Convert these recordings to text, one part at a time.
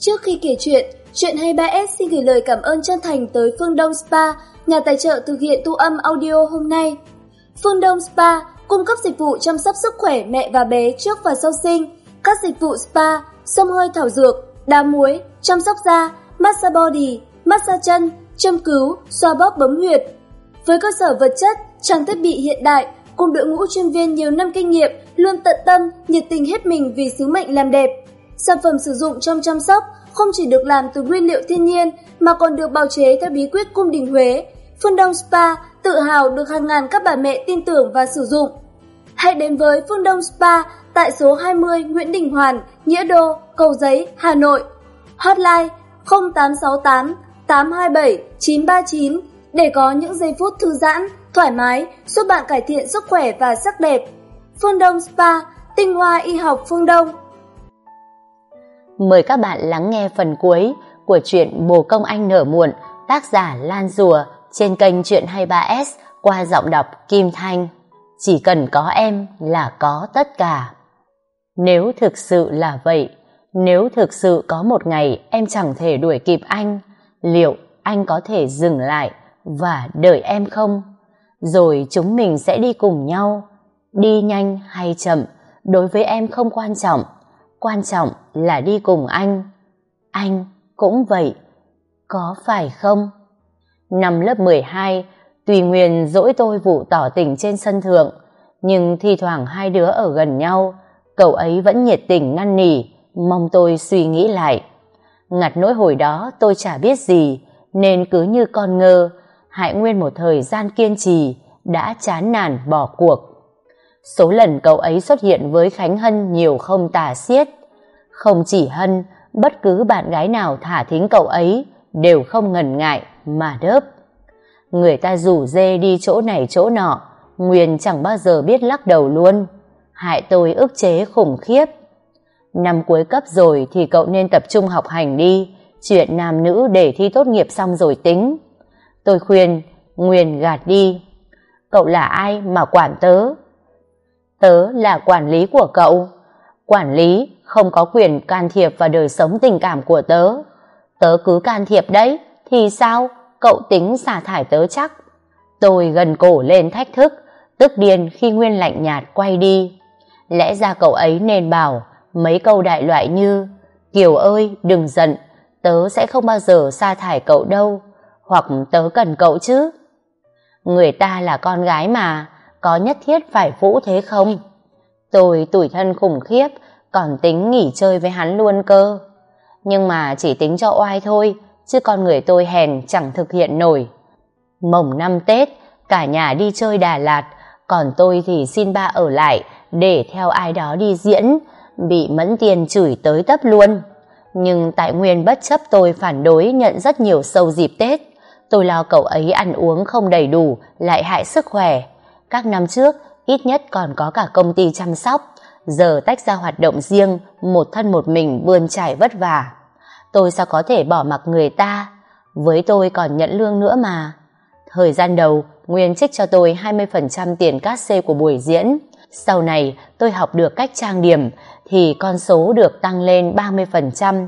Trước khi kể chuyện, chuyện 23S xin gửi lời cảm ơn chân thành tới Phương Đông Spa, nhà tài trợ thực hiện tu âm audio hôm nay. Phương Đông Spa cung cấp dịch vụ chăm sóc sức khỏe mẹ và bé trước và sau sinh, các dịch vụ spa, xông hơi thảo dược, đá muối, chăm sóc da, massage body, massage chân, châm cứu, xoa bóp bấm huyệt. Với cơ sở vật chất, trang thiết bị hiện đại, cùng đội ngũ chuyên viên nhiều năm kinh nghiệm, luôn tận tâm, nhiệt tình hết mình vì sứ mệnh làm đẹp. Sản phẩm sử dụng trong chăm sóc không chỉ được làm từ nguyên liệu thiên nhiên mà còn được bào chế theo bí quyết cung đình Huế. Phương Đông Spa tự hào được hàng ngàn các bà mẹ tin tưởng và sử dụng. Hãy đến với Phương Đông Spa tại số 20 Nguyễn Đình Hoàn, Nghĩa Đô, Cầu Giấy, Hà Nội. Hotline 0868 827 939 để có những giây phút thư giãn, thoải mái, giúp bạn cải thiện sức khỏe và sắc đẹp. Phương Đông Spa, tinh hoa y học phương Đông. Mời các bạn lắng nghe phần cuối của truyện Bồ Công Anh Nở Muộn, tác giả Lan Rùa trên kênh Chuyện 23S qua giọng đọc Kim Thanh. Chỉ cần có em là có tất cả. Nếu thực sự là vậy, nếu thực sự có một ngày em chẳng thể đuổi kịp anh, liệu anh có thể dừng lại và đợi em không? Rồi chúng mình sẽ đi cùng nhau. Đi nhanh hay chậm, đối với em không quan trọng. Quan trọng là đi cùng anh. Anh cũng vậy. Có phải không? Năm lớp 12, Tùy Nguyên dỗi tôi vụ tỏ tình trên sân thượng, nhưng thi thoảng hai đứa ở gần nhau, cậu ấy vẫn nhiệt tình năn nỉ, mong tôi suy nghĩ lại. Ngặt nỗi hồi đó tôi chả biết gì, nên cứ như con ngơ, hại nguyên một thời gian kiên trì, đã chán nản bỏ cuộc. Số lần cậu ấy xuất hiện với Khánh Hân nhiều không tả xiết. Không chỉ Hân, bất cứ bạn gái nào thả thính cậu ấy đều không ngần ngại mà đớp. Người ta rủ dê đi chỗ này chỗ nọ, Nguyên chẳng bao giờ biết lắc đầu luôn. Hại tôi ức chế khủng khiếp. Năm cuối cấp rồi thì cậu nên tập trung học hành đi, chuyện nam nữ để thi tốt nghiệp xong rồi tính. Tôi khuyên, Nguyên gạt đi. Cậu là ai mà quản tớ? Tớ là quản lý của cậu. Quản lý không có quyền can thiệp vào đời sống tình cảm của tớ. Tớ cứ can thiệp đấy, thì sao? Cậu tính xả thải tớ chắc. Tôi gần cổ lên thách thức, tức điên khi Nguyên lạnh nhạt quay đi. Lẽ ra cậu ấy nên bảo mấy câu đại loại như Kiều ơi, đừng giận, tớ sẽ không bao giờ sa thải cậu đâu, hoặc tớ cần cậu chứ. Người ta là con gái mà, có nhất thiết phải vũ thế không? Tôi tủi thân khủng khiếp, còn tính nghỉ chơi với hắn luôn cơ. Nhưng mà chỉ tính cho oai thôi, chứ con người tôi hèn chẳng thực hiện nổi. Mồng năm Tết, cả nhà đi chơi Đà Lạt, còn tôi thì xin ba ở lại để theo ai đó đi diễn, bị mẫn tiền chửi tới tấp luôn. Nhưng tại Nguyên bất chấp tôi phản đối nhận rất nhiều sâu dịp Tết. Tôi lo cậu ấy ăn uống không đầy đủ, lại hại sức khỏe. Các năm trước, ít nhất còn có cả công ty chăm sóc. Giờ tách ra hoạt động riêng, một thân một mình bươn trải vất vả. Tôi sao có thể bỏ mặc người ta? Với tôi còn nhận lương nữa mà. Thời gian đầu, Nguyên trích cho tôi 20% tiền cát xê của buổi diễn. Sau này, tôi học được cách trang điểm, thì con số được tăng lên 30%.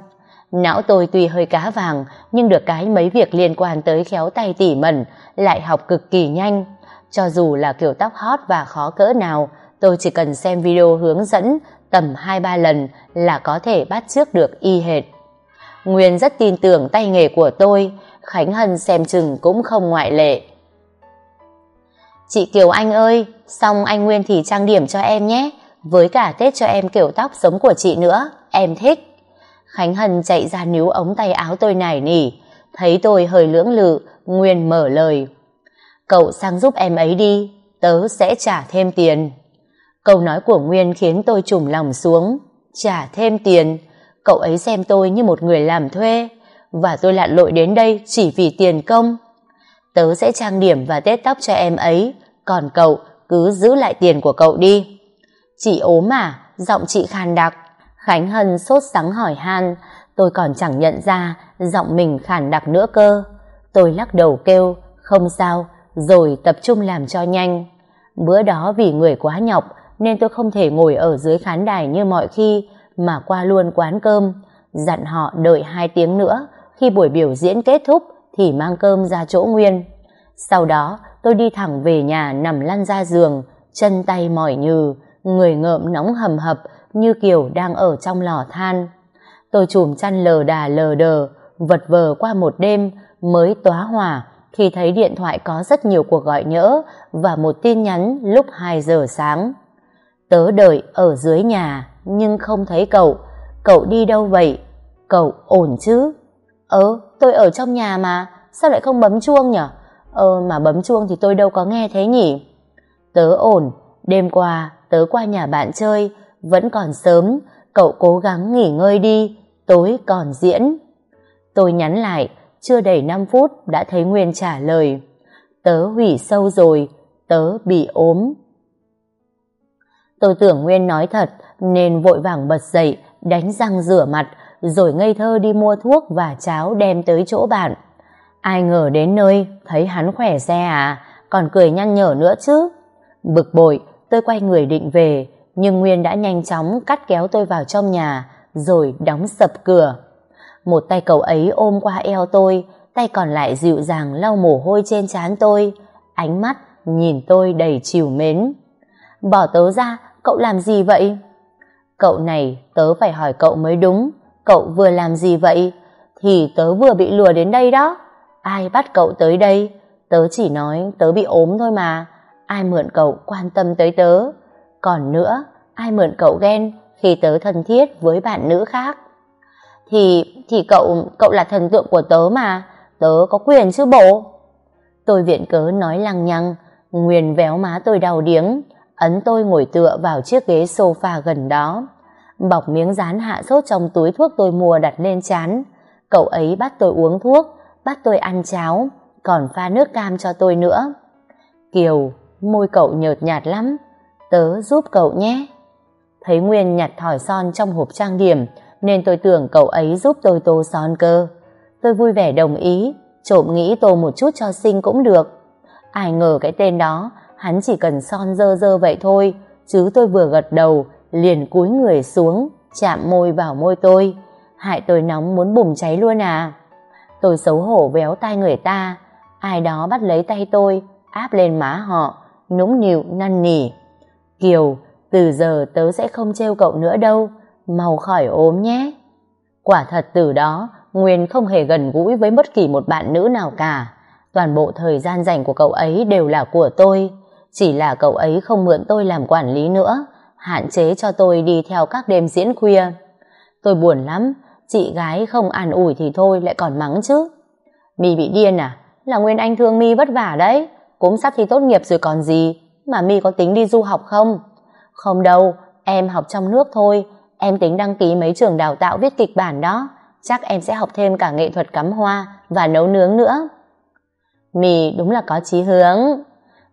Não tôi tuy hơi cá vàng, nhưng được cái mấy việc liên quan tới khéo tay tỉ mẩn, lại học cực kỳ nhanh. Cho dù là kiểu tóc hot và khó cỡ nào, tôi chỉ cần xem video hướng dẫn tầm 2-3 lần là có thể bắt chước được y hệt. Nguyên rất tin tưởng tay nghề của tôi, Khánh Hân xem chừng cũng không ngoại lệ. Chị Kiều Anh ơi, xong anh Nguyên thì trang điểm cho em nhé, với cả tết cho em kiểu tóc giống của chị nữa, em thích. Khánh Hân chạy ra níu ống tay áo tôi nải nỉ, thấy tôi hơi lưỡng lự, Nguyên mở lời. Cậu sang giúp em ấy đi, tớ sẽ trả thêm tiền. Câu nói của Nguyên khiến tôi trùng lòng xuống. Trả thêm tiền, cậu ấy xem tôi như một người làm thuê, và tôi lặn lội đến đây chỉ vì tiền công. Tớ sẽ trang điểm và tết tóc cho em ấy, còn cậu cứ giữ lại tiền của cậu đi. Chị ốm à? Giọng chị khàn đặc. Khánh Hân sốt sắng hỏi han, tôi còn chẳng nhận ra giọng mình khàn đặc nữa cơ. Tôi lắc đầu kêu, không sao, rồi tập trung làm cho nhanh. Bữa đó vì người quá nhọc nên tôi không thể ngồi ở dưới khán đài như mọi khi mà qua luôn quán cơm. dặn họ đợi hai tiếng nữa, khi buổi biểu diễn kết thúc thì mang cơm ra chỗ Nguyên. Sau đó, tôi đi thẳng về nhà nằm lăn ra giường, chân tay mỏi nhừ, người ngợm nóng hầm hập như kiểu đang ở trong lò than. Tôi chùm chăn lờ đà lờ đờ, vật vờ qua một đêm mới tóa hỏa khi thấy điện thoại có rất nhiều cuộc gọi nhỡ và một tin nhắn lúc 2 giờ sáng. Tớ đợi ở dưới nhà nhưng không thấy cậu. Cậu đi đâu vậy? Cậu ổn chứ? Ờ, tôi ở trong nhà mà, sao lại không bấm chuông nhở? Ờ, mà bấm chuông thì tôi đâu có nghe thế nhỉ? Tớ ổn, đêm qua tớ qua nhà bạn chơi, vẫn còn sớm, cậu cố gắng nghỉ ngơi đi, tối còn diễn. Tôi nhắn lại, chưa đầy 5 phút đã thấy Nguyên trả lời. Tớ hủy sâu rồi, tớ bị ốm. Tôi tưởng Nguyên nói thật nên vội vàng bật dậy, đánh răng rửa mặt, rồi ngây thơ đi mua thuốc và cháo đem tới chỗ bạn. Ai ngờ đến nơi, thấy hắn khỏe xe à, còn cười nhăn nhở nữa chứ. Bực bội, tôi quay người định về, nhưng Nguyên đã nhanh chóng cắt kéo tôi vào trong nhà, rồi đóng sập cửa. Một tay cậu ấy ôm qua eo tôi, tay còn lại dịu dàng lau mồ hôi trên trán tôi, ánh mắt nhìn tôi đầy chiều mến. Bỏ tớ ra, cậu làm gì vậy? Cậu này, tớ phải hỏi cậu mới đúng, cậu vừa làm gì vậy? Thì tớ vừa bị lừa đến đây đó. Ai bắt cậu tới đây? Tớ chỉ nói tớ bị ốm thôi mà. Ai mượn cậu quan tâm tới tớ? Còn nữa, ai mượn cậu ghen khi tớ thân thiết với bạn nữ khác? Thì, thì cậu, cậu là thần tượng của tớ mà, tớ có quyền chứ bộ. Tôi viện cớ nói lăng nhăng, Nguyên véo má tôi đau điếng, ấn tôi ngồi tựa vào chiếc ghế sofa gần đó. Bọc miếng dán hạ sốt trong túi thuốc tôi mua đặt lên chán. Cậu ấy bắt tôi uống thuốc, bắt tôi ăn cháo, còn pha nước cam cho tôi nữa. Kiều, môi cậu nhợt nhạt lắm, tớ giúp cậu nhé. Thấy Nguyên nhặt thỏi son trong hộp trang điểm, nên tôi tưởng cậu ấy giúp tôi tô son cơ. Tôi vui vẻ đồng ý, trộm nghĩ tô một chút cho xinh cũng được. Ai ngờ cái tên đó, hắn chỉ cần son dơ dơ vậy thôi, chứ tôi vừa gật đầu, liền cúi người xuống, chạm môi vào môi tôi. Hại tôi nóng muốn bùng cháy luôn à. Tôi xấu hổ véo tay người ta, ai đó bắt lấy tay tôi, áp lên má họ, nũng nịu năn nỉ. Kiều, từ giờ tớ sẽ không trêu cậu nữa đâu, mau khỏi ốm nhé. Quả thật từ đó, Nguyên không hề gần gũi với bất kỳ một bạn nữ nào cả. Toàn bộ thời gian dành của cậu ấy đều là của tôi. Chỉ là cậu ấy không mượn tôi làm quản lý nữa, hạn chế cho tôi đi theo các đêm diễn khuya. Tôi buồn lắm, chị gái không an ủi thì thôi lại còn mắng chứ. Mi bị điên à? Là Nguyên Anh thương Mi vất vả đấy. Cũng sắp thi tốt nghiệp rồi còn gì. Mà Mi có tính đi du học không? Không đâu, em học trong nước thôi. Em tính đăng ký mấy trường đào tạo viết kịch bản đó. Chắc em sẽ học thêm cả nghệ thuật cắm hoa và nấu nướng nữa. Mì đúng là có chí hướng.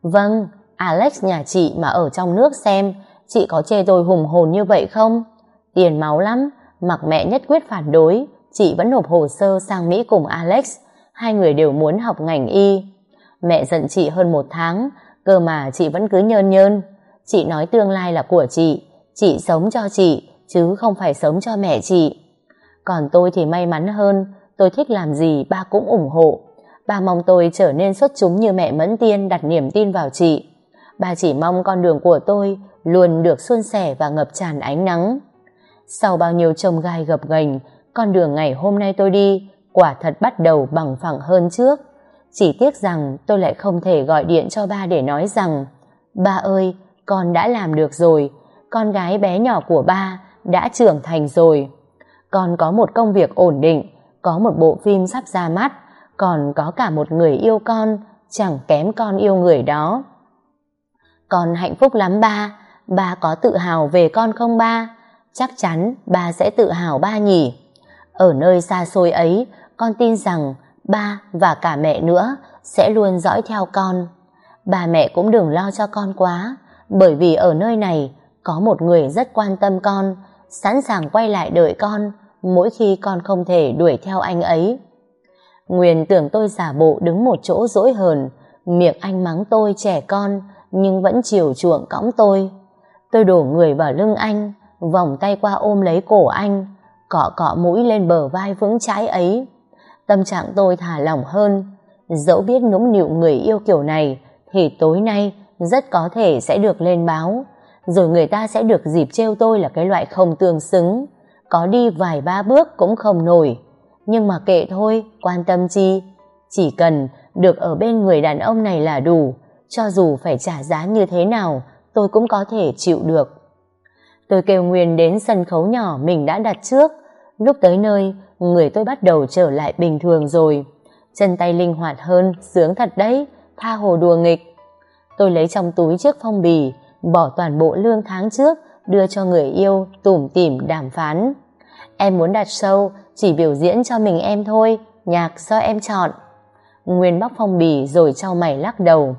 Vâng, Alex nhà chị mà ở trong nước xem, chị có chê tôi hùng hồn như vậy không? Tiền máu lắm, mặc mẹ nhất quyết phản đối, chị vẫn nộp hồ sơ sang Mỹ cùng Alex. Hai người đều muốn học ngành y. Mẹ giận chị hơn một tháng, cơ mà chị vẫn cứ nhơn nhơn. Chị nói tương lai là của chị, chị sống cho chị, chứ không phải sống cho mẹ chị. Còn tôi thì may mắn hơn, tôi thích làm gì ba cũng ủng hộ. Ba mong tôi trở nên xuất chúng như mẹ Mẫn Tiên đặt niềm tin vào chị. Ba chỉ mong con đường của tôi luôn được suôn sẻ và ngập tràn ánh nắng. Sau bao nhiêu trông gai gập ghềnh, con đường ngày hôm nay tôi đi quả thật bắt đầu bằng phẳng hơn trước. Chỉ tiếc rằng tôi lại không thể gọi điện cho ba để nói rằng Ba ơi, con đã làm được rồi, con gái bé nhỏ của ba đã trưởng thành rồi. Con có một công việc ổn định, có một bộ phim sắp ra mắt, còn có cả một người yêu con, chẳng kém con yêu người đó. Con hạnh phúc lắm ba, ba có tự hào về con không ba? Chắc chắn ba sẽ tự hào ba nhỉ. Ở nơi xa xôi ấy, con tin rằng ba và cả mẹ nữa sẽ luôn dõi theo con. Ba mẹ cũng đừng lo cho con quá, bởi vì ở nơi này có một người rất quan tâm con, sẵn sàng quay lại đợi con mỗi khi con không thể đuổi theo anh ấy. Nguyên tưởng tôi giả bộ đứng một chỗ dỗi hờn, miệng anh mắng tôi trẻ con, nhưng vẫn chiều chuộng cõng tôi. Tôi đổ người vào lưng anh, vòng tay qua ôm lấy cổ anh, cọ cọ mũi lên bờ vai vững chãi ấy. Tâm trạng tôi thả lỏng hơn, dẫu biết nũng nịu người yêu kiểu này, thì tối nay rất có thể sẽ được lên báo, rồi người ta sẽ được dịp trêu tôi là cái loại không tương xứng, có đi vài ba bước cũng không nổi. Nhưng mà kệ thôi, quan tâm chi, chỉ cần được ở bên người đàn ông này là đủ, cho dù phải trả giá như thế nào, tôi cũng có thể chịu được. Tôi kêu Nguyên đến sân khấu nhỏ mình đã đặt trước. Lúc tới nơi, người tôi bắt đầu trở lại bình thường rồi. Chân tay linh hoạt hơn, sướng thật đấy, tha hồ đùa nghịch. Tôi lấy trong túi chiếc phong bì, bỏ toàn bộ lương tháng trước, đưa cho người yêu, tủm tỉm đàm phán. Em muốn đặt show, chỉ biểu diễn cho mình em thôi, nhạc do em chọn. Nguyên bóc phong bì rồi trao mày lắc đầu.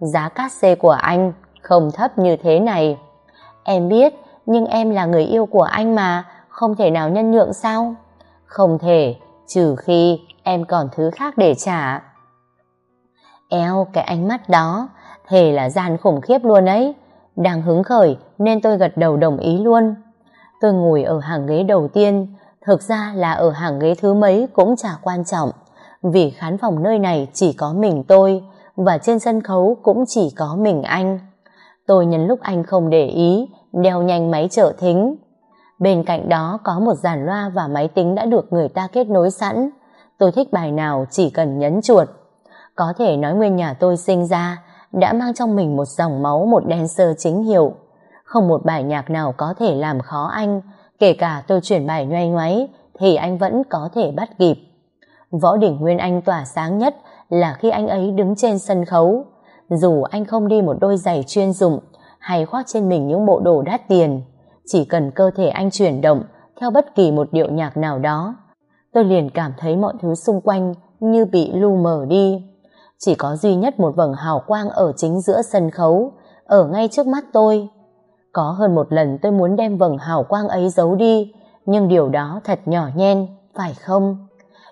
Giá cát xê của anh không thấp như thế này. Em biết, nhưng em là người yêu của anh mà, không thể nào nhân nhượng sao? Không thể, trừ khi em còn thứ khác để trả. Eo, cái ánh mắt đó, thề là gian khủng khiếp luôn ấy. Đang hứng khởi nên tôi gật đầu đồng ý luôn. Tôi ngồi ở hàng ghế đầu tiên, thực ra là ở hàng ghế thứ mấy cũng chả quan trọng, vì khán phòng nơi này chỉ có mình tôi, và trên sân khấu cũng chỉ có mình anh. Tôi nhấn lúc anh không để ý, đeo nhanh máy trợ thính. Bên cạnh đó có một dàn loa và máy tính đã được người ta kết nối sẵn. Tôi thích bài nào chỉ cần nhấn chuột. Có thể nói nguyên nhà tôi sinh ra đã mang trong mình một dòng máu một dancer chính hiệu. Không một bài nhạc nào có thể làm khó anh, kể cả tôi chuyển bài nhoay ngoáy thì anh vẫn có thể bắt kịp. Võ đỉnh Nguyên Anh tỏa sáng nhất là khi anh ấy đứng trên sân khấu. Dù anh không đi một đôi giày chuyên dụng hay khoác trên mình những bộ đồ đắt tiền, chỉ cần cơ thể anh chuyển động theo bất kỳ một điệu nhạc nào đó, tôi liền cảm thấy mọi thứ xung quanh như bị lu mờ đi. Chỉ có duy nhất một vầng hào quang ở chính giữa sân khấu, ở ngay trước mắt tôi. Có hơn một lần tôi muốn đem vầng hào quang ấy giấu đi, nhưng điều đó thật nhỏ nhen, phải không?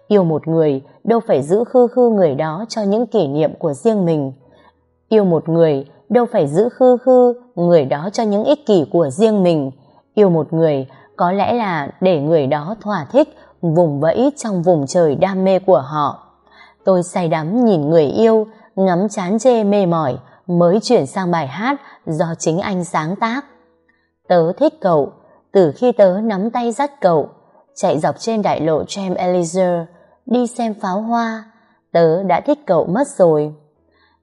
Yêu một người đâu phải giữ khư khư người đó cho những kỷ niệm của riêng mình. Yêu một người đâu phải giữ khư khư người đó cho những ích kỷ của riêng mình. Yêu một người có lẽ là để người đó thỏa thích vùng vẫy trong vùng trời đam mê của họ. Tôi say đắm nhìn người yêu, ngắm chán chê mê mỏi, mới chuyển sang bài hát do chính anh sáng tác. Tớ thích cậu, từ khi tớ nắm tay dắt cậu, chạy dọc trên đại lộ Tram Elysee, đi xem pháo hoa, tớ đã thích cậu mất rồi.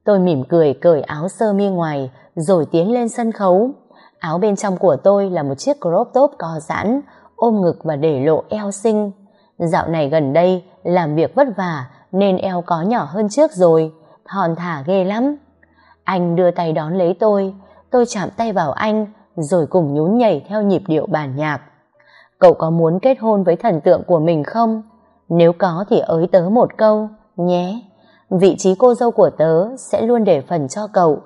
Tôi mỉm cười cởi áo sơ mi ngoài, rồi tiến lên sân khấu. Áo bên trong của tôi là một chiếc crop top co giãn, ôm ngực và để lộ eo xinh. Dạo này gần đây, làm việc vất vả, nên eo có nhỏ hơn trước rồi, thòn thả ghê lắm. Anh đưa tay đón lấy tôi, tôi chạm tay vào anh, rồi cùng nhún nhảy theo nhịp điệu bản nhạc. Cậu có muốn kết hôn với thần tượng của mình không? Nếu có thì ới tớ một câu, nhé. Vị trí cô dâu của tớ sẽ luôn để phần cho cậu.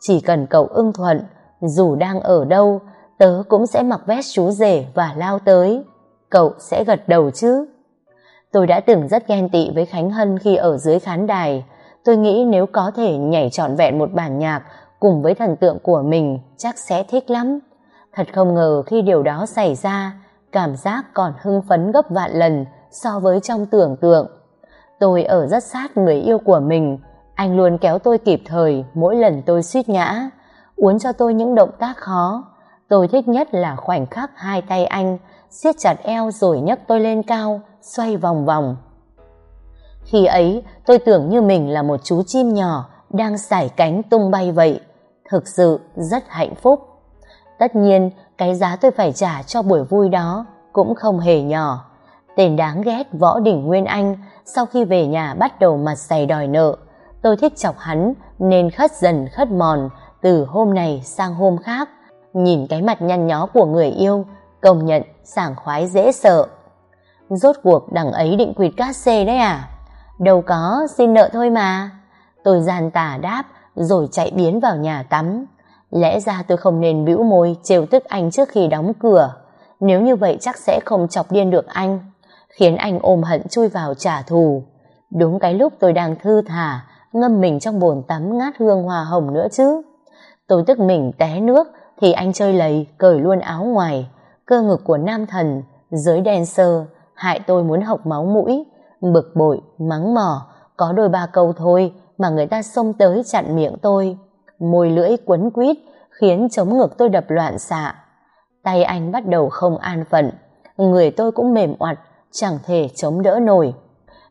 Chỉ cần cậu ưng thuận, dù đang ở đâu, tớ cũng sẽ mặc vest chú rể và lao tới. Cậu sẽ gật đầu chứ? Tôi đã từng rất ghen tị với Khánh Hân khi ở dưới khán đài. Tôi nghĩ nếu có thể nhảy trọn vẹn một bản nhạc cùng với thần tượng của mình chắc sẽ thích lắm. Thật không ngờ khi điều đó xảy ra, cảm giác còn hưng phấn gấp vạn lần so với trong tưởng tượng. Tôi ở rất sát người yêu của mình, anh luôn kéo tôi kịp thời mỗi lần tôi suýt ngã, uốn cho tôi những động tác khó. Tôi thích nhất là khoảnh khắc hai tay anh siết chặt eo rồi nhấc tôi lên cao, xoay vòng vòng. Khi ấy, tôi tưởng như mình là một chú chim nhỏ đang sải cánh tung bay vậy. Thực sự rất hạnh phúc. Tất nhiên, cái giá tôi phải trả cho buổi vui đó cũng không hề nhỏ. Tên đáng ghét Võ đình Nguyên Anh sau khi về nhà bắt đầu mặt dày đòi nợ. Tôi thích chọc hắn nên khất dần khất mòn từ hôm này sang hôm khác. Nhìn cái mặt nhăn nhó của người yêu, công nhận sảng khoái dễ sợ. Rốt cuộc đằng ấy định quỵt cát xê đấy à? Đâu có, xin nợ thôi mà. Tôi gian tà đáp rồi chạy biến vào nhà tắm. Lẽ ra tôi không nên bĩu môi trêu tức anh trước khi đóng cửa. Nếu như vậy chắc sẽ không chọc điên được anh khiến anh ôm hận chui vào trả thù. Đúng cái lúc tôi đang thư thả, ngâm mình trong bồn tắm ngát hương hoa hồng nữa chứ. Tôi tức mình té nước, thì anh chơi lầy, cởi luôn áo ngoài. Cơ ngực của nam thần, giới dancer, hại tôi muốn học máu mũi, bực bội, mắng mỏ, có đôi ba câu thôi mà người ta xông tới chặn miệng tôi. Môi lưỡi quấn quýt, khiến chống ngực tôi đập loạn xạ. Tay anh bắt đầu không an phận, người tôi cũng mềm oặt, chẳng thể chống đỡ nổi.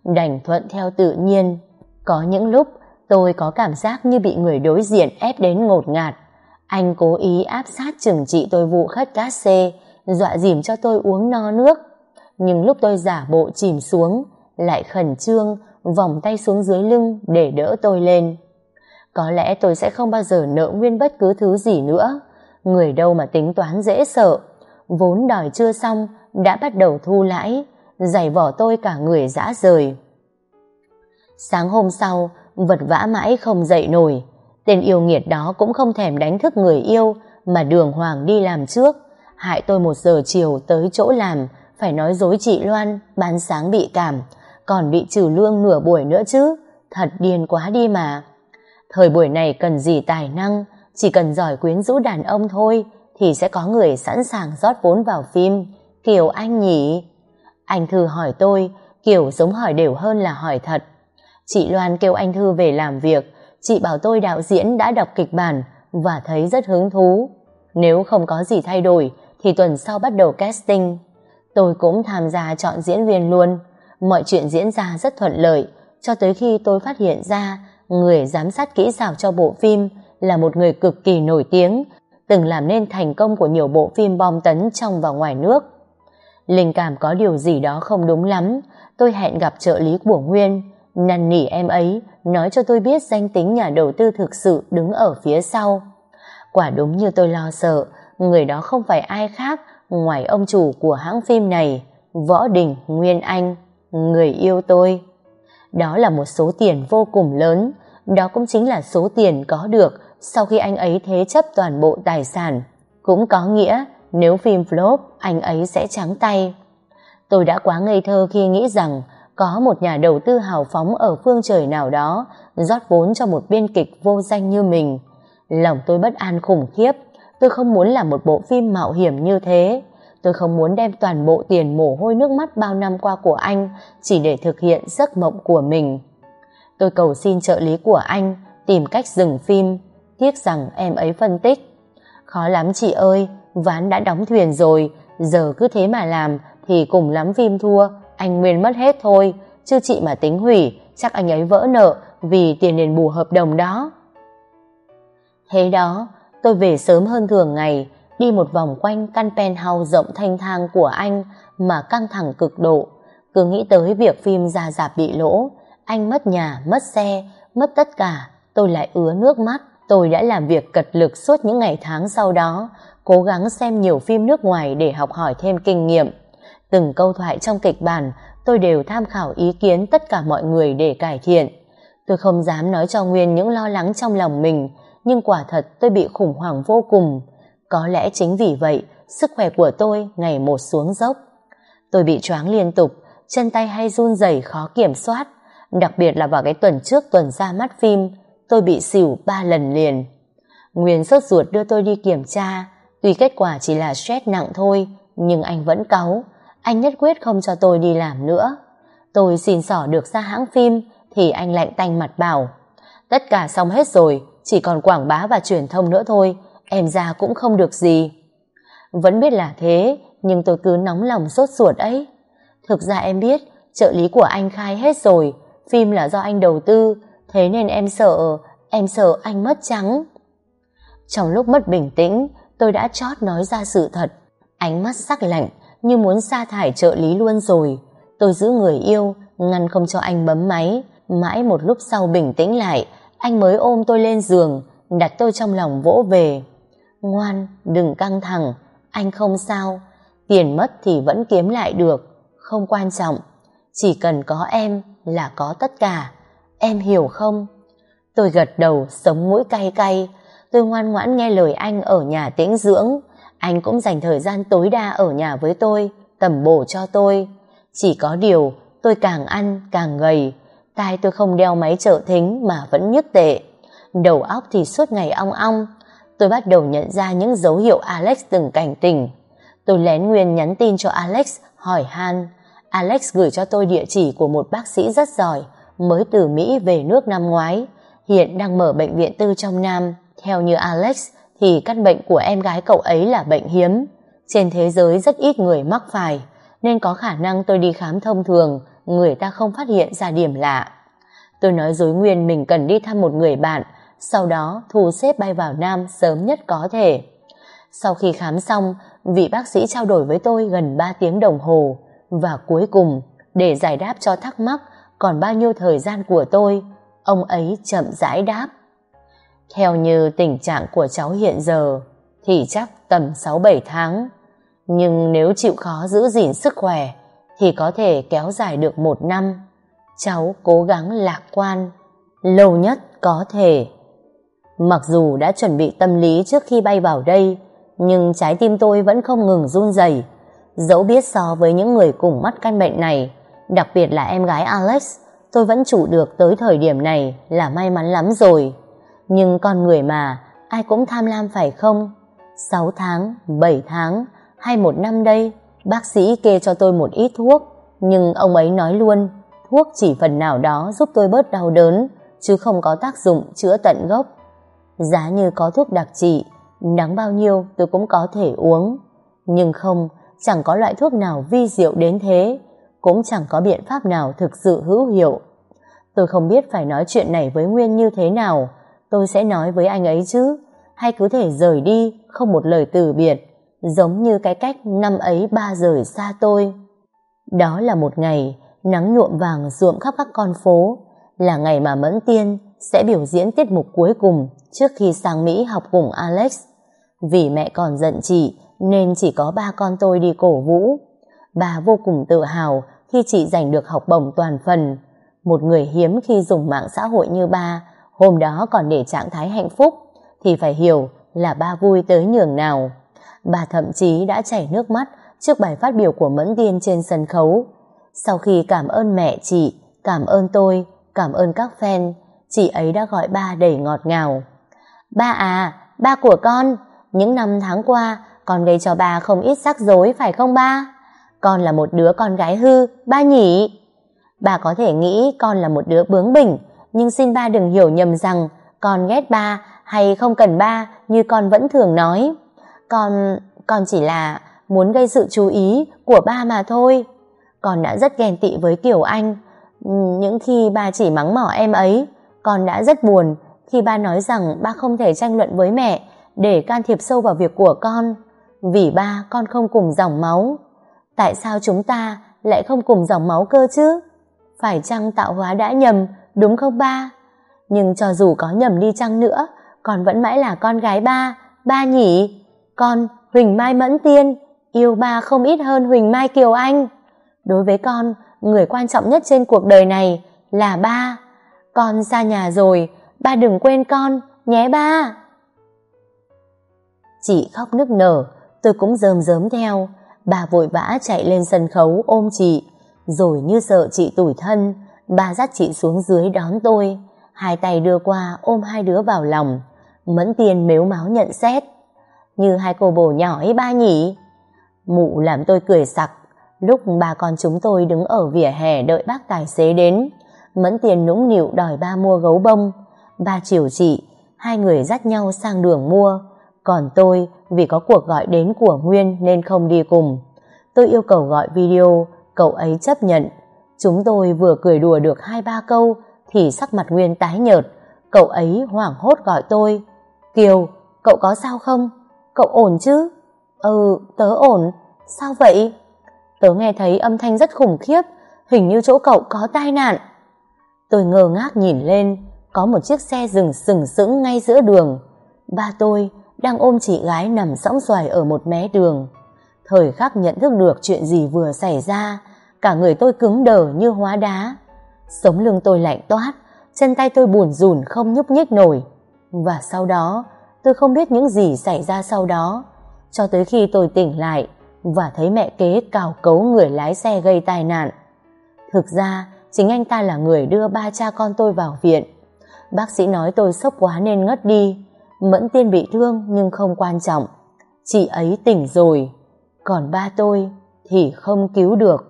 Đành thuận theo tự nhiên. Có những lúc tôi có cảm giác như bị người đối diện ép đến ngột ngạt. Anh cố ý áp sát chừng trị tôi vụ khất cát xê, dọa dìm cho tôi uống no nước. Nhưng lúc tôi giả bộ chìm xuống, lại khẩn trương, vòng tay xuống dưới lưng để đỡ tôi lên. Có lẽ tôi sẽ không bao giờ nợ nguyên bất cứ thứ gì nữa. Người đâu mà tính toán dễ sợ. Vốn đòi chưa xong, đã bắt đầu thu lãi, giày vỏ tôi cả người dã rời. Sáng hôm sau, vật vã mãi không dậy nổi. Tên yêu nghiệt đó cũng không thèm đánh thức người yêu, mà đường hoàng đi làm trước. Hại tôi một giờ chiều tới chỗ làm, phải nói dối chị Loan, bán sáng bị cảm, còn bị trừ lương nửa buổi nữa chứ. Thật điên quá đi mà. Thời buổi này cần gì tài năng, chỉ cần giỏi quyến rũ đàn ông thôi, thì sẽ có người sẵn sàng rót vốn vào phim. Kiểu anh nhỉ? Anh Thư hỏi tôi, kiểu giống hỏi đều hơn là hỏi thật. Chị Loan kêu anh Thư về làm việc, chị bảo tôi đạo diễn đã đọc kịch bản và thấy rất hứng thú. Nếu không có gì thay đổi, thì tuần sau bắt đầu casting. Tôi cũng tham gia chọn diễn viên luôn. Mọi chuyện diễn ra rất thuận lợi, cho tới khi tôi phát hiện ra người giám sát kỹ xảo cho bộ phim là một người cực kỳ nổi tiếng, từng làm nên thành công của nhiều bộ phim bom tấn trong và ngoài nước. Linh cảm có điều gì đó không đúng lắm, tôi hẹn gặp trợ lý của Nguyên, năn nỉ em ấy, nói cho tôi biết danh tính nhà đầu tư thực sự đứng ở phía sau. Quả đúng như tôi lo sợ, người đó không phải ai khác ngoài ông chủ của hãng phim này, Võ Đình Nguyên Anh, người yêu tôi. Đó là một số tiền vô cùng lớn, đó cũng chính là số tiền có được sau khi anh ấy thế chấp toàn bộ tài sản. Cũng có nghĩa nếu phim flop anh ấy sẽ trắng tay. Tôi đã quá ngây thơ khi nghĩ rằng có một nhà đầu tư hào phóng ở phương trời nào đó rót vốn cho một biên kịch vô danh như mình. Lòng tôi bất an khủng khiếp, tôi không muốn làm một bộ phim mạo hiểm như thế. Tôi không muốn đem toàn bộ tiền mồ hôi nước mắt bao năm qua của anh chỉ để thực hiện giấc mộng của mình. Tôi cầu xin trợ lý của anh tìm cách dừng phim, tiếc rằng em ấy phân tích. Khó lắm chị ơi, ván đã đóng thuyền rồi, giờ cứ thế mà làm thì cùng lắm phim thua, anh Nguyên mất hết thôi, chứ chị mà tính hủy, chắc anh ấy vỡ nợ vì tiền đền bù hợp đồng đó. Thế đó, tôi về sớm hơn thường ngày, đi một vòng quanh căn penthouse rộng thanh thang của anh mà căng thẳng cực độ. Cứ nghĩ tới việc phim ra dạp bị lỗ, anh mất nhà, mất xe, mất tất cả, tôi lại ứa nước mắt. Tôi đã làm việc cật lực suốt những ngày tháng sau đó, cố gắng xem nhiều phim nước ngoài để học hỏi thêm kinh nghiệm. Từng câu thoại trong kịch bản, tôi đều tham khảo ý kiến tất cả mọi người để cải thiện. Tôi không dám nói cho Nguyên những lo lắng trong lòng mình, nhưng quả thật tôi bị khủng hoảng vô cùng. Có lẽ chính vì vậy, sức khỏe của tôi ngày một xuống dốc. Tôi bị choáng liên tục, chân tay hay run rẩy khó kiểm soát, đặc biệt là vào cái tuần trước tuần ra mắt phim, tôi bị xỉu ba lần liền. Nguyên sốt ruột đưa tôi đi kiểm tra, tuy kết quả chỉ là stress nặng thôi, nhưng anh vẫn cáu, anh nhất quyết không cho tôi đi làm nữa. Tôi xin xỏ được ra hãng phim, thì anh lạnh tanh mặt bảo, tất cả xong hết rồi, chỉ còn quảng bá và truyền thông nữa thôi, em ra cũng không được gì. Vẫn biết là thế, nhưng tôi cứ nóng lòng sốt ruột ấy. Thực ra em biết, trợ lý của anh khai hết rồi, phim là do anh đầu tư, thế nên em sợ, em sợ anh mất trắng. Trong lúc mất bình tĩnh, tôi đã chót nói ra sự thật. Ánh mắt sắc lạnh, như muốn sa thải trợ lý luôn rồi. Tôi giữ người yêu, ngăn không cho anh bấm máy. Mãi một lúc sau bình tĩnh lại, anh mới ôm tôi lên giường, đặt tôi trong lòng vỗ về. Ngoan, đừng căng thẳng, anh không sao. Tiền mất thì vẫn kiếm lại được, không quan trọng. Chỉ cần có em là có tất cả. Em hiểu không? Tôi gật đầu, sống mũi cay cay. Tôi ngoan ngoãn nghe lời anh ở nhà tĩnh dưỡng. Anh cũng dành thời gian tối đa ở nhà với tôi, tầm bổ cho tôi. Chỉ có điều, tôi càng ăn, càng gầy. Tai tôi không đeo máy trợ thính mà vẫn nhức tệ. Đầu óc thì suốt ngày ong ong. Tôi bắt đầu nhận ra những dấu hiệu Alex từng cảnh tỉnh. Tôi lén Nguyên nhắn tin cho Alex, hỏi han. Alex gửi cho tôi địa chỉ của một bác sĩ rất giỏi, mới từ Mỹ về nước năm ngoái. Hiện đang mở bệnh viện tư trong Nam. Theo như Alex, thì căn bệnh của em gái cậu ấy là bệnh hiếm. Trên thế giới rất ít người mắc phải, nên có khả năng tôi đi khám thông thường người ta không phát hiện ra điểm lạ. Tôi nói dối Nguyên mình cần đi thăm một người bạn sau đó thu xếp bay vào Nam sớm nhất có thể. Sau khi khám xong, vị bác sĩ trao đổi với tôi gần 3 tiếng đồng hồ và cuối cùng, để giải đáp cho thắc mắc còn bao nhiêu thời gian của tôi, ông ấy chậm rãi đáp. Theo như tình trạng của cháu hiện giờ, thì chắc tầm 6-7 tháng. Nhưng nếu chịu khó giữ gìn sức khỏe, thì có thể kéo dài được một năm. Cháu cố gắng lạc quan, lâu nhất có thể. Mặc dù đã chuẩn bị tâm lý trước khi bay vào đây, nhưng trái tim tôi vẫn không ngừng run rẩy. Dẫu biết so với những người cùng mắc căn bệnh này, đặc biệt là em gái Alex, tôi vẫn trụ được tới thời điểm này là may mắn lắm rồi. Nhưng con người mà, ai cũng tham lam phải không? 6 tháng, 7 tháng, hay một năm đây, bác sĩ kê cho tôi một ít thuốc, nhưng ông ấy nói luôn, thuốc chỉ phần nào đó giúp tôi bớt đau đớn, chứ không có tác dụng chữa tận gốc. Giá như có thuốc đặc trị, nắng bao nhiêu tôi cũng có thể uống. Nhưng không, chẳng có loại thuốc nào vi diệu đến thế, cũng chẳng có biện pháp nào thực sự hữu hiệu. Tôi không biết phải nói chuyện này với Nguyên như thế nào, tôi sẽ nói với anh ấy chứ, hay cứ thể rời đi, không một lời từ biệt, giống như cái cách năm ấy ba rời xa tôi. Đó là một ngày, nắng nhuộm vàng ruộm khắp các con phố, là ngày mà Mẫn Tiên sẽ biểu diễn tiết mục cuối cùng trước khi sang Mỹ học cùng Alex. Vì mẹ còn giận chị nên chỉ có ba con tôi đi cổ vũ. Bà vô cùng tự hào khi chị giành được học bổng toàn phần. Một người hiếm khi dùng mạng xã hội như ba, hôm đó còn để trạng thái hạnh phúc, thì phải hiểu là ba vui tới nhường nào. Bà thậm chí đã chảy nước mắt trước bài phát biểu của Mẫn Tiên trên sân khấu. Sau khi cảm ơn mẹ chị, cảm ơn tôi, cảm ơn các fan, chị ấy đã gọi ba đầy ngọt ngào. Ba à, ba của con, những năm tháng qua, con gây cho ba không ít rắc rối phải không ba? Con là một đứa con gái hư, ba nhỉ? Bà có thể nghĩ con là một đứa bướng bỉnh, nhưng xin ba đừng hiểu nhầm rằng con ghét ba hay không cần ba như con vẫn thường nói. Con, con chỉ là muốn gây sự chú ý của ba mà thôi. Con đã rất ghen tị với Kiều Anh. Những khi ba chỉ mắng mỏ em ấy, con đã rất buồn khi ba nói rằng ba không thể tranh luận với mẹ để can thiệp sâu vào việc của con. Vì ba con không cùng dòng máu. Tại sao chúng ta lại không cùng dòng máu cơ chứ? Phải chăng tạo hóa đã nhầm, đúng không ba? Nhưng cho dù có nhầm đi chăng nữa, con vẫn mãi là con gái ba, ba nhỉ? Con, Huỳnh Mai Mẫn Tiên, yêu ba không ít hơn Huỳnh Mai Kiều Anh. Đối với con, người quan trọng nhất trên cuộc đời này là ba. Con xa nhà rồi, ba đừng quên con, nhé ba. Chị khóc nức nở, tôi cũng rơm rớm theo. Bà vội vã chạy lên sân khấu ôm chị, rồi như sợ chị tủi thân, bà dắt chị xuống dưới đón tôi. Hai tay đưa qua ôm hai đứa vào lòng. Mẫn tiền mếu máu nhận xét. Như hai cô bồ nhỏ ấy ba nhỉ? Mụ làm tôi cười sặc. Lúc ba con chúng tôi đứng ở vỉa hè đợi bác tài xế đến, Mẫn tiền nũng nịu đòi ba mua gấu bông. Ba chiều chị, hai người dắt nhau sang đường mua. Còn tôi, vì có cuộc gọi đến của Nguyên nên không đi cùng. Tôi yêu cầu gọi video, cậu ấy chấp nhận. Chúng tôi vừa cười đùa được hai ba câu thì sắc mặt Nguyên tái nhợt. Cậu ấy hoảng hốt gọi tôi. Kiều, cậu có sao không? Cậu ổn chứ? Ừ, tớ ổn. Sao vậy? Tớ nghe thấy âm thanh rất khủng khiếp, hình như chỗ cậu có tai nạn. Tôi ngơ ngác nhìn lên, có một chiếc xe dừng sừng sững ngay giữa đường. Ba tôi đang ôm chị gái nằm sõng xoài ở một mé đường. Thời khắc nhận thức được chuyện gì vừa xảy ra, cả người tôi cứng đờ như hóa đá. Sống lưng tôi lạnh toát, chân tay tôi buồn rùn không nhúc nhích nổi. Và sau đó, tôi không biết những gì xảy ra sau đó, cho tới khi tôi tỉnh lại và thấy mẹ kế cào cấu người lái xe gây tai nạn. Thực ra, chính anh ta là người đưa ba cha con tôi vào viện. Bác sĩ nói tôi sốc quá nên ngất đi, Mẫn tiên bị thương nhưng không quan trọng. Chị ấy tỉnh rồi. còn ba tôi thì không cứu được.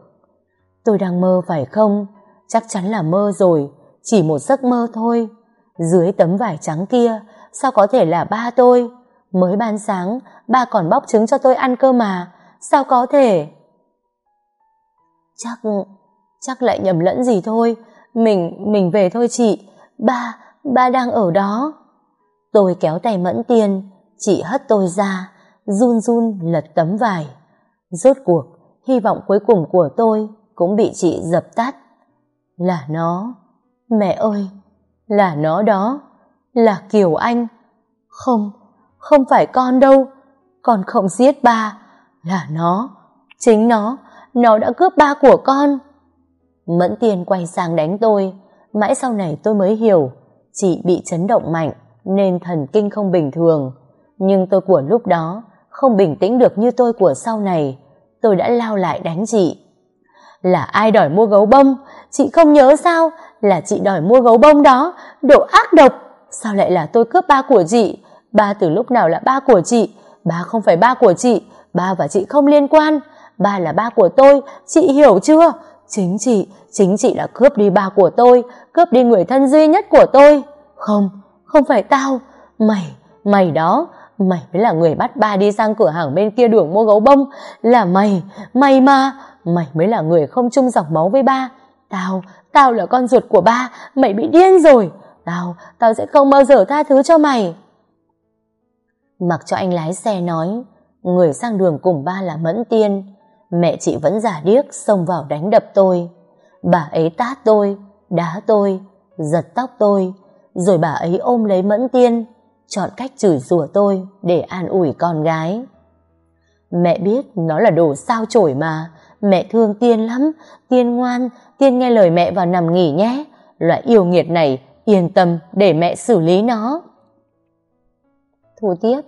Tôi đang mơ phải không? Chắc chắn là mơ rồi, chỉ một giấc mơ thôi. Dưới tấm vải trắng kia, sao có thể là ba tôi? Mới ban sáng, ba còn bóc trứng cho tôi ăn cơ mà, sao có thể? Chắc, chắc lại nhầm lẫn gì thôi, mình, mình về thôi chị, ba, ba đang ở đó. Tôi kéo tay Mẫn Tiên, chị hất tôi ra, run run lật tấm vải. Rốt cuộc, hy vọng cuối cùng của tôi cũng bị chị dập tắt. Là nó, mẹ ơi, là nó đó, là Kiều Anh. Không, không phải con đâu, con không giết ba, là nó, chính nó, nó đã cướp ba của con. Mẫn tiền quay sang đánh tôi, mãi sau này tôi mới hiểu, chị bị chấn động mạnh nên thần kinh không bình thường. Nhưng tôi của lúc đó không bình tĩnh được như tôi của sau này, tôi đã lao lại đánh chị. Là ai đòi mua gấu bông? Chị không nhớ sao? Là chị đòi mua gấu bông đó, độ ác độc. Sao lại là tôi cướp ba của chị? Ba từ lúc nào là ba của chị? Ba không phải ba của chị, ba và chị không liên quan. Ba là ba của tôi, chị hiểu chưa? Chính chị, chính chị đã cướp đi ba của tôi, cướp đi người thân duy nhất của tôi. Không, không phải tao, mày, mày đó, mày mới là người bắt ba đi sang cửa hàng bên kia đường mua gấu bông, là mày, mày mà, mày mới là người không chung dòng máu với ba. Tao, tao là con ruột của ba, mày bị điên rồi. Tao, tao sẽ không bao giờ tha thứ cho mày. Mặc cho anh lái xe nói, người sang đường cùng ba là Mẫn Tiên, mẹ chị vẫn giả điếc xông vào đánh đập tôi. Bà ấy tát tôi, đá tôi, giật tóc tôi, rồi bà ấy ôm lấy Mẫn Tiên, chọn cách chửi rủa tôi để an ủi con gái. Mẹ biết nó là đồ sao chổi mà, mẹ thương Tiên lắm, Tiên ngoan, Tiên nghe lời mẹ vào nằm nghỉ nhé. Loại yêu nghiệt này, yên tâm để mẹ xử lý nó. Thu tiếp,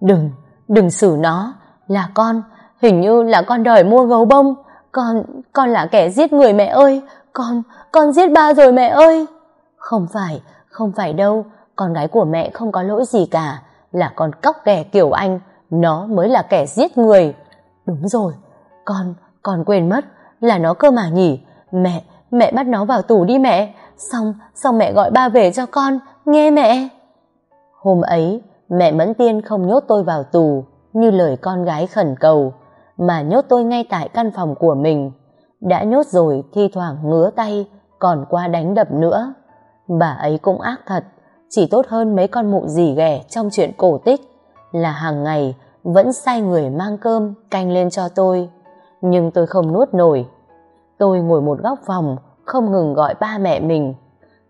đừng, đừng xử nó, là con, hình như là con đòi mua gấu bông, con, con là kẻ giết người mẹ ơi, con, con giết ba rồi mẹ ơi. Không phải, không phải đâu, con gái của mẹ không có lỗi gì cả, là con cóc ghẻ kiểu anh, nó mới là kẻ giết người. Đúng rồi, con, con quên mất, là nó cơ mà nhỉ, mẹ, mẹ bắt nó vào tù đi mẹ, xong, xong mẹ gọi ba về cho con, nghe mẹ. Hôm ấy, mẹ Mẫn Tiên không nhốt tôi vào tù, như lời con gái khẩn cầu, mà nhốt tôi ngay tại căn phòng của mình. Đã nhốt rồi thi thoảng ngứa tay, còn qua đánh đập nữa. Bà ấy cũng ác thật, chỉ tốt hơn mấy con mụ gì ghẻ trong chuyện cổ tích, là hàng ngày vẫn sai người mang cơm, canh lên cho tôi. Nhưng tôi không nuốt nổi. Tôi ngồi một góc phòng, không ngừng gọi ba mẹ mình.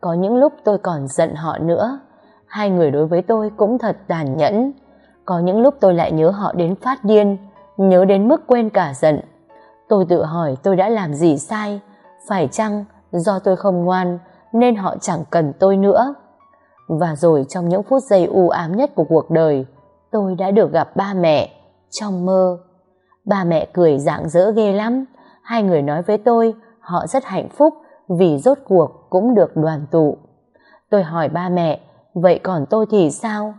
Có những lúc tôi còn giận họ nữa. Hai người đối với tôi cũng thật tàn nhẫn. Có những lúc tôi lại nhớ họ đến phát điên, nhớ đến mức quên cả giận. Tôi tự hỏi tôi đã làm gì sai, phải chăng do tôi không ngoan nên họ chẳng cần tôi nữa. Và rồi trong những phút giây u ám nhất của cuộc đời, tôi đã được gặp ba mẹ trong mơ. Ba mẹ cười rạng rỡ ghê lắm, hai người nói với tôi họ rất hạnh phúc vì rốt cuộc cũng được đoàn tụ. Tôi hỏi ba mẹ, vậy còn tôi thì sao?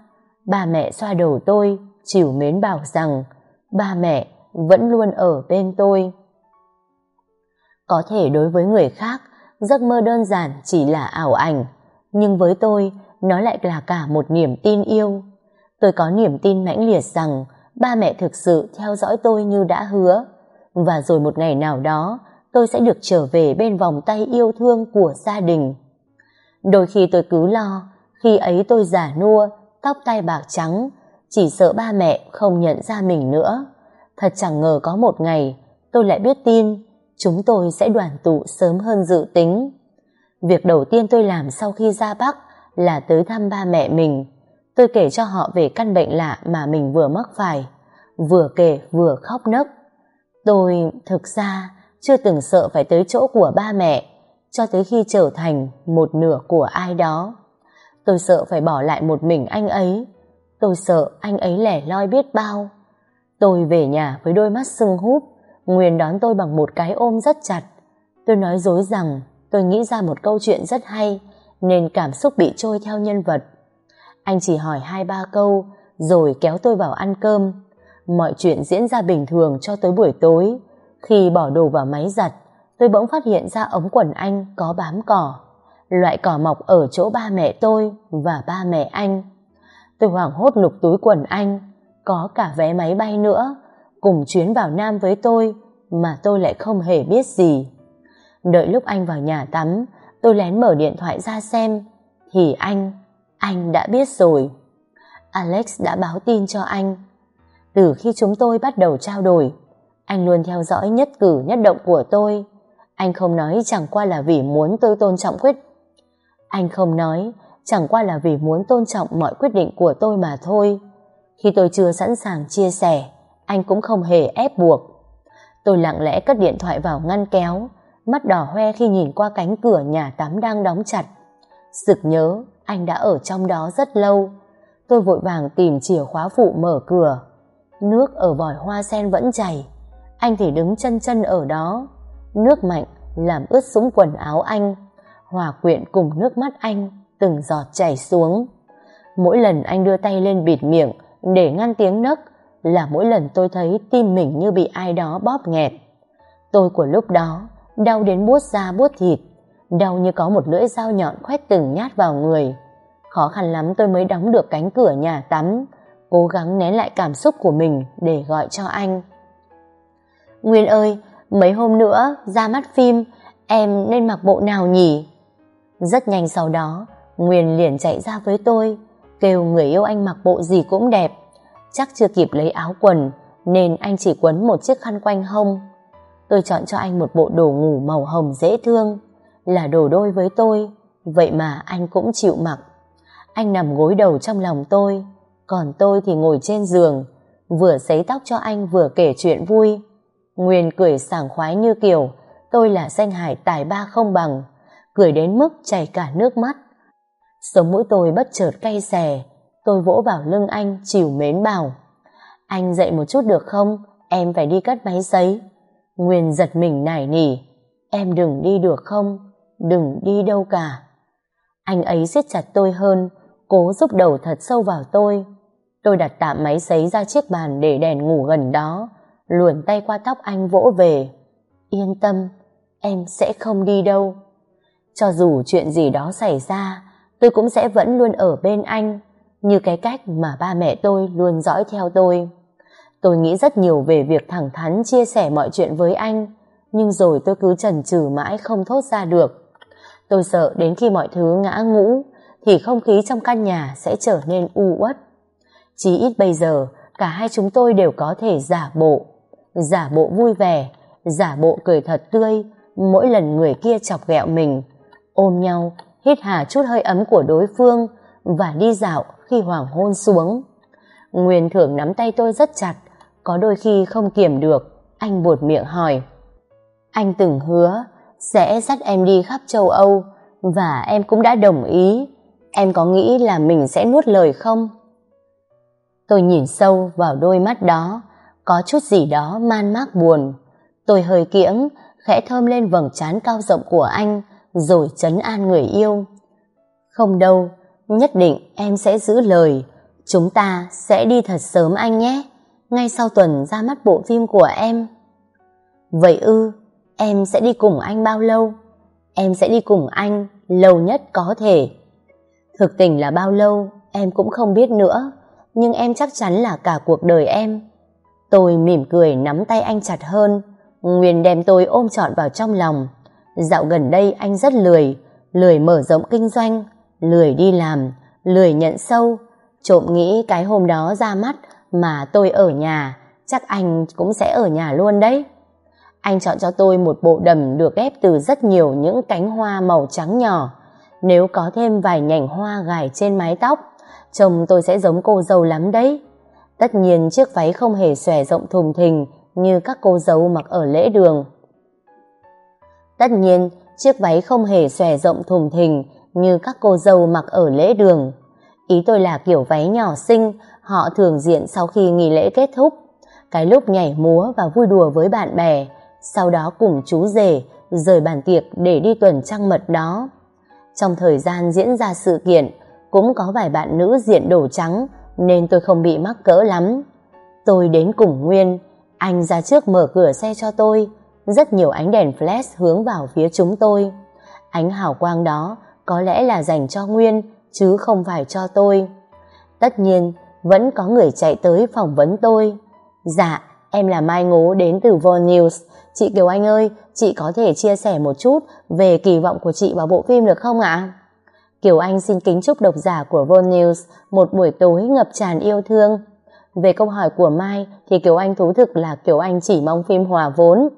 Ba mẹ xoa đầu tôi, chịu mến bảo rằng ba mẹ vẫn luôn ở bên tôi. Có thể đối với người khác, giấc mơ đơn giản chỉ là ảo ảnh, nhưng với tôi, nó lại là cả một niềm tin yêu. Tôi có niềm tin mãnh liệt rằng ba mẹ thực sự theo dõi tôi như đã hứa, và rồi một ngày nào đó, tôi sẽ được trở về bên vòng tay yêu thương của gia đình. Đôi khi tôi cứ lo, khi ấy tôi giả nua, tóc tai bạc trắng, chỉ sợ ba mẹ không nhận ra mình nữa. Thật chẳng ngờ có một ngày, tôi lại biết tin chúng tôi sẽ đoàn tụ sớm hơn dự tính. Việc đầu tiên tôi làm sau khi ra Bắc là tới thăm ba mẹ mình. Tôi kể cho họ về căn bệnh lạ mà mình vừa mắc phải. Vừa kể vừa khóc nấc. Tôi thực ra chưa từng sợ phải tới chỗ của ba mẹ cho tới khi trở thành một nửa của ai đó. Tôi sợ phải bỏ lại một mình anh ấy. Tôi sợ anh ấy lẻ loi biết bao. Tôi về nhà với đôi mắt sưng húp, Nguyên đón tôi bằng một cái ôm rất chặt. Tôi nói dối rằng tôi nghĩ ra một câu chuyện rất hay, nên cảm xúc bị trôi theo nhân vật. Anh chỉ hỏi hai ba câu, rồi kéo tôi vào ăn cơm. Mọi chuyện diễn ra bình thường cho tới buổi tối. Khi bỏ đồ vào máy giặt, tôi bỗng phát hiện ra ống quần anh có bám cỏ. Loại cỏ mọc ở chỗ ba mẹ tôi và ba mẹ anh. Tôi hoảng hốt lục túi quần anh, có cả vé máy bay nữa, cùng chuyến vào Nam với tôi, mà tôi lại không hề biết gì. Đợi lúc anh vào nhà tắm, tôi lén mở điện thoại ra xem, thì anh, anh đã biết rồi. Alex đã báo tin cho anh. Từ khi chúng tôi bắt đầu trao đổi, anh luôn theo dõi nhất cử nhất động của tôi. Anh không nói chẳng qua là vì muốn tôi tôn trọng quyết. Anh không nói chẳng qua là vì muốn tôn trọng mọi quyết định của tôi mà thôi. Khi tôi chưa sẵn sàng chia sẻ, anh cũng không hề ép buộc. Tôi lặng lẽ cất điện thoại vào ngăn kéo, mắt đỏ hoe khi nhìn qua cánh cửa nhà tắm đang đóng chặt. Sực nhớ, anh đã ở trong đó rất lâu. Tôi vội vàng tìm chìa khóa phụ mở cửa. Nước ở vòi hoa sen vẫn chảy. Anh thì đứng chân chân ở đó. Nước mạnh làm ướt sũng quần áo anh. Hòa quyện cùng nước mắt anh từng giọt chảy xuống. Mỗi lần anh đưa tay lên bịt miệng để ngăn tiếng nấc là mỗi lần tôi thấy tim mình như bị ai đó bóp nghẹt. Tôi của lúc đó đau đến buốt da buốt thịt, đau như có một lưỡi dao nhọn khoét từng nhát vào người. Khó khăn lắm tôi mới đóng được cánh cửa nhà tắm, cố gắng né lại cảm xúc của mình để gọi cho anh. Nguyên ơi, mấy hôm nữa ra mắt phim, em nên mặc bộ nào nhỉ? Rất nhanh sau đó, Nguyên liền chạy ra với tôi, kêu người yêu anh mặc bộ gì cũng đẹp. Chắc chưa kịp lấy áo quần, nên anh chỉ quấn một chiếc khăn quanh hông. Tôi chọn cho anh một bộ đồ ngủ màu hồng dễ thương, là đồ đôi với tôi, vậy mà anh cũng chịu mặc. Anh nằm gối đầu trong lòng tôi, còn tôi thì ngồi trên giường, vừa sấy tóc cho anh vừa kể chuyện vui. Nguyên cười sảng khoái như kiểu, tôi là danh hải tài ba không bằng, cười đến mức chảy cả nước mắt. Sống mũi tôi bất chợt cay xè, tôi vỗ vào lưng anh chiều mến bảo. Anh dậy một chút được không? Em phải đi cắt máy giấy. Nguyên giật mình nải nỉ. Em đừng đi được không? Đừng đi đâu cả. Anh ấy siết chặt tôi hơn, cố giúp đầu thật sâu vào tôi. Tôi đặt tạm máy giấy ra chiếc bàn để đèn ngủ gần đó, luồn tay qua tóc anh vỗ về. Yên tâm, em sẽ không đi đâu. Cho dù chuyện gì đó xảy ra, tôi cũng sẽ vẫn luôn ở bên anh, như cái cách mà ba mẹ tôi luôn dõi theo tôi. Tôi nghĩ rất nhiều về việc thẳng thắn chia sẻ mọi chuyện với anh, nhưng rồi tôi cứ chần chừ mãi không thốt ra được. Tôi sợ đến khi mọi thứ ngã ngũ, thì không khí trong căn nhà sẽ trở nên u uất. Chí ít bây giờ, cả hai chúng tôi đều có thể giả bộ. Giả bộ vui vẻ, giả bộ cười thật tươi, mỗi lần người kia chọc ghẹo mình. Ôm nhau, hít hà chút hơi ấm của đối phương và đi dạo khi hoàng hôn xuống. Nguyên thường nắm tay tôi rất chặt, có đôi khi không kiểm được, anh buột miệng hỏi. Anh từng hứa sẽ dắt em đi khắp châu Âu và em cũng đã đồng ý. Em có nghĩ là mình sẽ nuốt lời không? Tôi nhìn sâu vào đôi mắt đó, có chút gì đó man mác buồn. Tôi hơi kiễng, khẽ thơm lên vầng trán cao rộng của anh, rồi chấn an người yêu. Không đâu, nhất định em sẽ giữ lời. Chúng ta sẽ đi thật sớm anh nhé, ngay sau tuần ra mắt bộ phim của em. Vậy ư, em sẽ đi cùng anh bao lâu? Em sẽ đi cùng anh lâu nhất có thể. Thực tình là bao lâu, em cũng không biết nữa, nhưng em chắc chắn là cả cuộc đời em. Tôi mỉm cười nắm tay anh chặt hơn, Nguyên đem tôi ôm trọn vào trong lòng. Dạo gần đây anh rất lười, lười mở rộng kinh doanh, lười đi làm, lười nhận sâu. Trộm nghĩ cái hôm đó ra mắt mà tôi ở nhà, chắc anh cũng sẽ ở nhà luôn đấy. Anh chọn cho tôi một bộ đầm được ghép từ rất nhiều những cánh hoa màu trắng nhỏ. Nếu có thêm vài nhành hoa gài trên mái tóc, chồng tôi sẽ giống cô dâu lắm đấy. Tất nhiên chiếc váy không hề xòe rộng thùng thình như các cô dâu mặc ở lễ đường. Tất nhiên, chiếc váy không hề xòe rộng thùng thình như các cô dâu mặc ở lễ đường. Ý tôi là kiểu váy nhỏ xinh, họ thường diện sau khi nghỉ lễ kết thúc. Cái lúc nhảy múa và vui đùa với bạn bè, sau đó cùng chú rể rời bàn tiệc để đi tuần trăng mật đó. Trong thời gian diễn ra sự kiện, cũng có vài bạn nữ diện đồ trắng nên tôi không bị mắc cỡ lắm. Tôi đến cùng Nguyên, anh ra trước mở cửa xe cho tôi, rất nhiều ánh đèn flash hướng vào phía chúng tôi. Ánh hào quang đó có lẽ là dành cho Nguyên, chứ không phải cho tôi. Tất nhiên, vẫn có người chạy tới phỏng vấn tôi. Dạ, em là Mai Ngố đến từ Vol News. Chị Kiều Anh ơi, chị có thể chia sẻ một chút về kỳ vọng của chị vào bộ phim được không ạ? Kiều Anh xin kính chúc độc giả của Vol News một buổi tối ngập tràn yêu thương. Về câu hỏi của Mai thì Kiều Anh thú thực là Kiều Anh chỉ mong phim hòa vốn.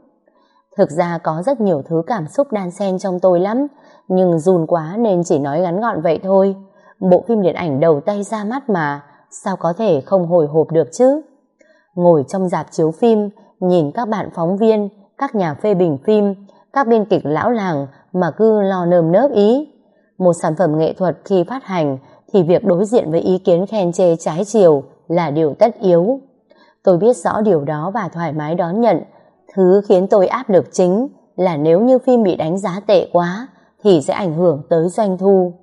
Thực ra có rất nhiều thứ cảm xúc đan xen trong tôi lắm, nhưng run quá nên chỉ nói ngắn gọn vậy thôi. Bộ phim điện ảnh đầu tay ra mắt mà, sao có thể không hồi hộp được chứ? Ngồi trong dạp chiếu phim, nhìn các bạn phóng viên, các nhà phê bình phim, các biên kịch lão làng mà cứ lo nơm nớp ý. Một sản phẩm nghệ thuật khi phát hành thì việc đối diện với ý kiến khen chê trái chiều là điều tất yếu. Tôi biết rõ điều đó và thoải mái đón nhận. Thứ khiến tôi áp lực chính là nếu như phim bị đánh giá tệ quá thì sẽ ảnh hưởng tới doanh thu.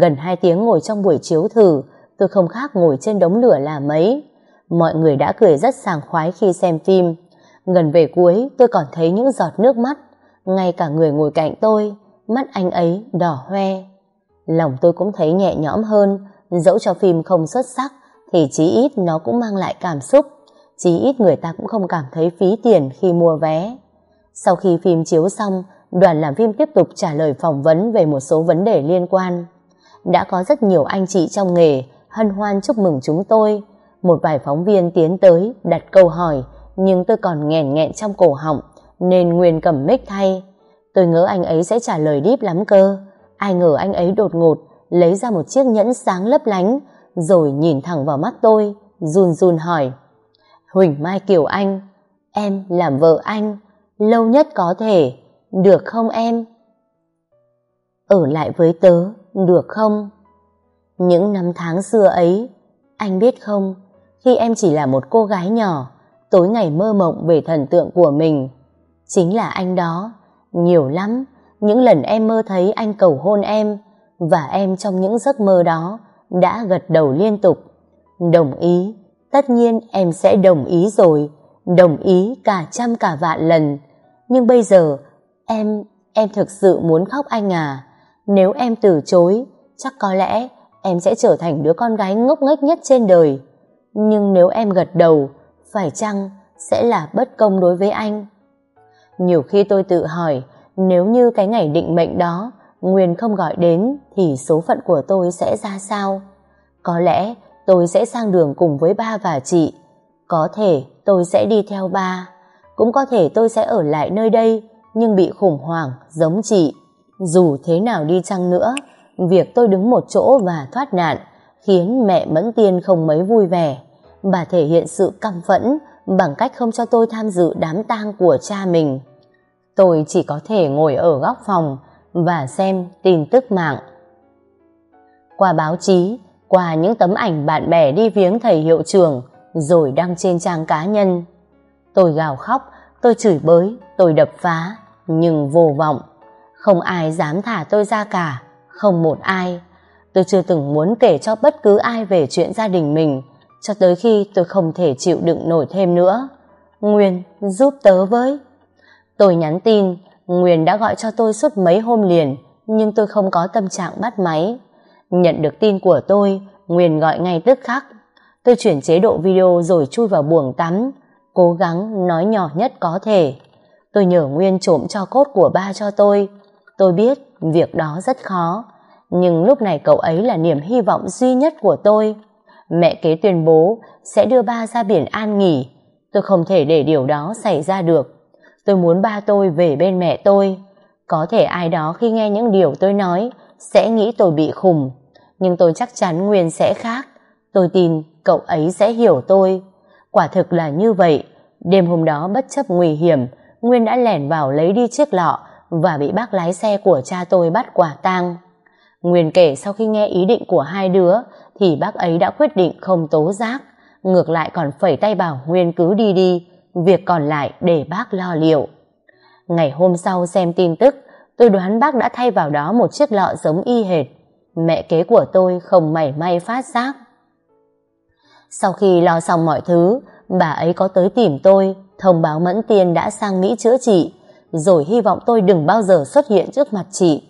Gần 2 tiếng ngồi trong buổi chiếu thử, tôi không khác ngồi trên đống lửa là mấy. Mọi người đã cười rất sảng khoái khi xem phim. Gần về cuối, tôi còn thấy những giọt nước mắt. Ngay cả người ngồi cạnh tôi, mắt anh ấy đỏ hoe. Lòng tôi cũng thấy nhẹ nhõm hơn, dẫu cho phim không xuất sắc, thì chí ít nó cũng mang lại cảm xúc. Chí ít người ta cũng không cảm thấy phí tiền khi mua vé. Sau khi phim chiếu xong, đoàn làm phim tiếp tục trả lời phỏng vấn về một số vấn đề liên quan. Đã có rất nhiều anh chị trong nghề hân hoan chúc mừng chúng tôi. Một vài phóng viên tiến tới đặt câu hỏi nhưng tôi còn nghẹn nghẹn trong cổ họng nên Nguyên cầm mic thay. Tôi ngỡ anh ấy sẽ trả lời đíp lắm cơ. Ai ngờ anh ấy đột ngột lấy ra một chiếc nhẫn sáng lấp lánh rồi nhìn thẳng vào mắt tôi run run hỏi Huỳnh Mai Kiều Anh em làm vợ anh lâu nhất có thể được không em? Ở lại với tớ, được không? Những năm tháng xưa ấy, anh biết không, khi em chỉ là một cô gái nhỏ, tối ngày mơ mộng về thần tượng của mình. Chính là anh đó, nhiều lắm, những lần em mơ thấy anh cầu hôn em, và em trong những giấc mơ đó đã gật đầu liên tục. Đồng ý, tất nhiên em sẽ đồng ý rồi, đồng ý cả trăm cả vạn lần. Nhưng bây giờ Em, em thực sự muốn khóc anh à. Nếu em từ chối, chắc có lẽ em sẽ trở thành đứa con gái ngốc nghếch nhất trên đời. Nhưng nếu em gật đầu, phải chăng sẽ là bất công đối với anh? Nhiều khi tôi tự hỏi, nếu như cái ngày định mệnh đó Nguyên không gọi đến thì số phận của tôi sẽ ra sao? Có lẽ tôi sẽ sang đường cùng với ba và chị. Có thể tôi sẽ đi theo ba. Cũng có thể tôi sẽ ở lại nơi đây nhưng bị khủng hoảng giống chị. Dù thế nào đi chăng nữa, việc tôi đứng một chỗ và thoát nạn khiến mẹ Mẫn Tiên không mấy vui vẻ. Bà thể hiện sự căm phẫn bằng cách không cho tôi tham dự đám tang của cha mình. Tôi chỉ có thể ngồi ở góc phòng và xem tin tức mạng. Qua báo chí, qua những tấm ảnh bạn bè đi viếng thầy hiệu trưởng rồi đăng trên trang cá nhân. Tôi gào khóc, tôi chửi bới, tôi đập phá, nhưng vô vọng. Không ai dám thả tôi ra cả, không một ai. Tôi chưa từng muốn kể cho bất cứ ai về chuyện gia đình mình, cho tới khi tôi không thể chịu đựng nổi thêm nữa. Nguyên, giúp tớ với. Tôi nhắn tin, Nguyên đã gọi cho tôi suốt mấy hôm liền, nhưng tôi không có tâm trạng bắt máy. Nhận được tin của tôi, Nguyên gọi ngay tức khắc. Tôi chuyển chế độ video rồi chui vào buồng tắm, cố gắng nói nhỏ nhất có thể. Tôi nhờ Nguyên trộm cho cốt của ba cho tôi. Tôi biết việc đó rất khó, nhưng lúc này cậu ấy là niềm hy vọng duy nhất của tôi. Mẹ kế tuyên bố sẽ đưa ba ra biển an nghỉ. Tôi không thể để điều đó xảy ra được. Tôi muốn ba tôi về bên mẹ tôi. Có thể ai đó khi nghe những điều tôi nói sẽ nghĩ tôi bị khùng. Nhưng tôi chắc chắn Nguyên sẽ khác. Tôi tin cậu ấy sẽ hiểu tôi. Quả thực là như vậy. Đêm hôm đó bất chấp nguy hiểm, Nguyên đã lẻn vào lấy đi chiếc lọ và bị bác lái xe của cha tôi bắt quả tang. Nguyên kể sau khi nghe ý định của hai đứa thì bác ấy đã quyết định không tố giác, ngược lại còn phẩy tay bảo Nguyên cứ đi đi, việc còn lại để bác lo liệu. Ngày hôm sau xem tin tức, tôi đoán bác đã thay vào đó một chiếc lọ giống y hệt. Mẹ kế của tôi không mảy may phát giác. Sau khi lo xong mọi thứ, bà ấy có tới tìm tôi thông báo Mẫn Tiên đã sang Mỹ chữa trị rồi hy vọng tôi đừng bao giờ xuất hiện trước mặt chị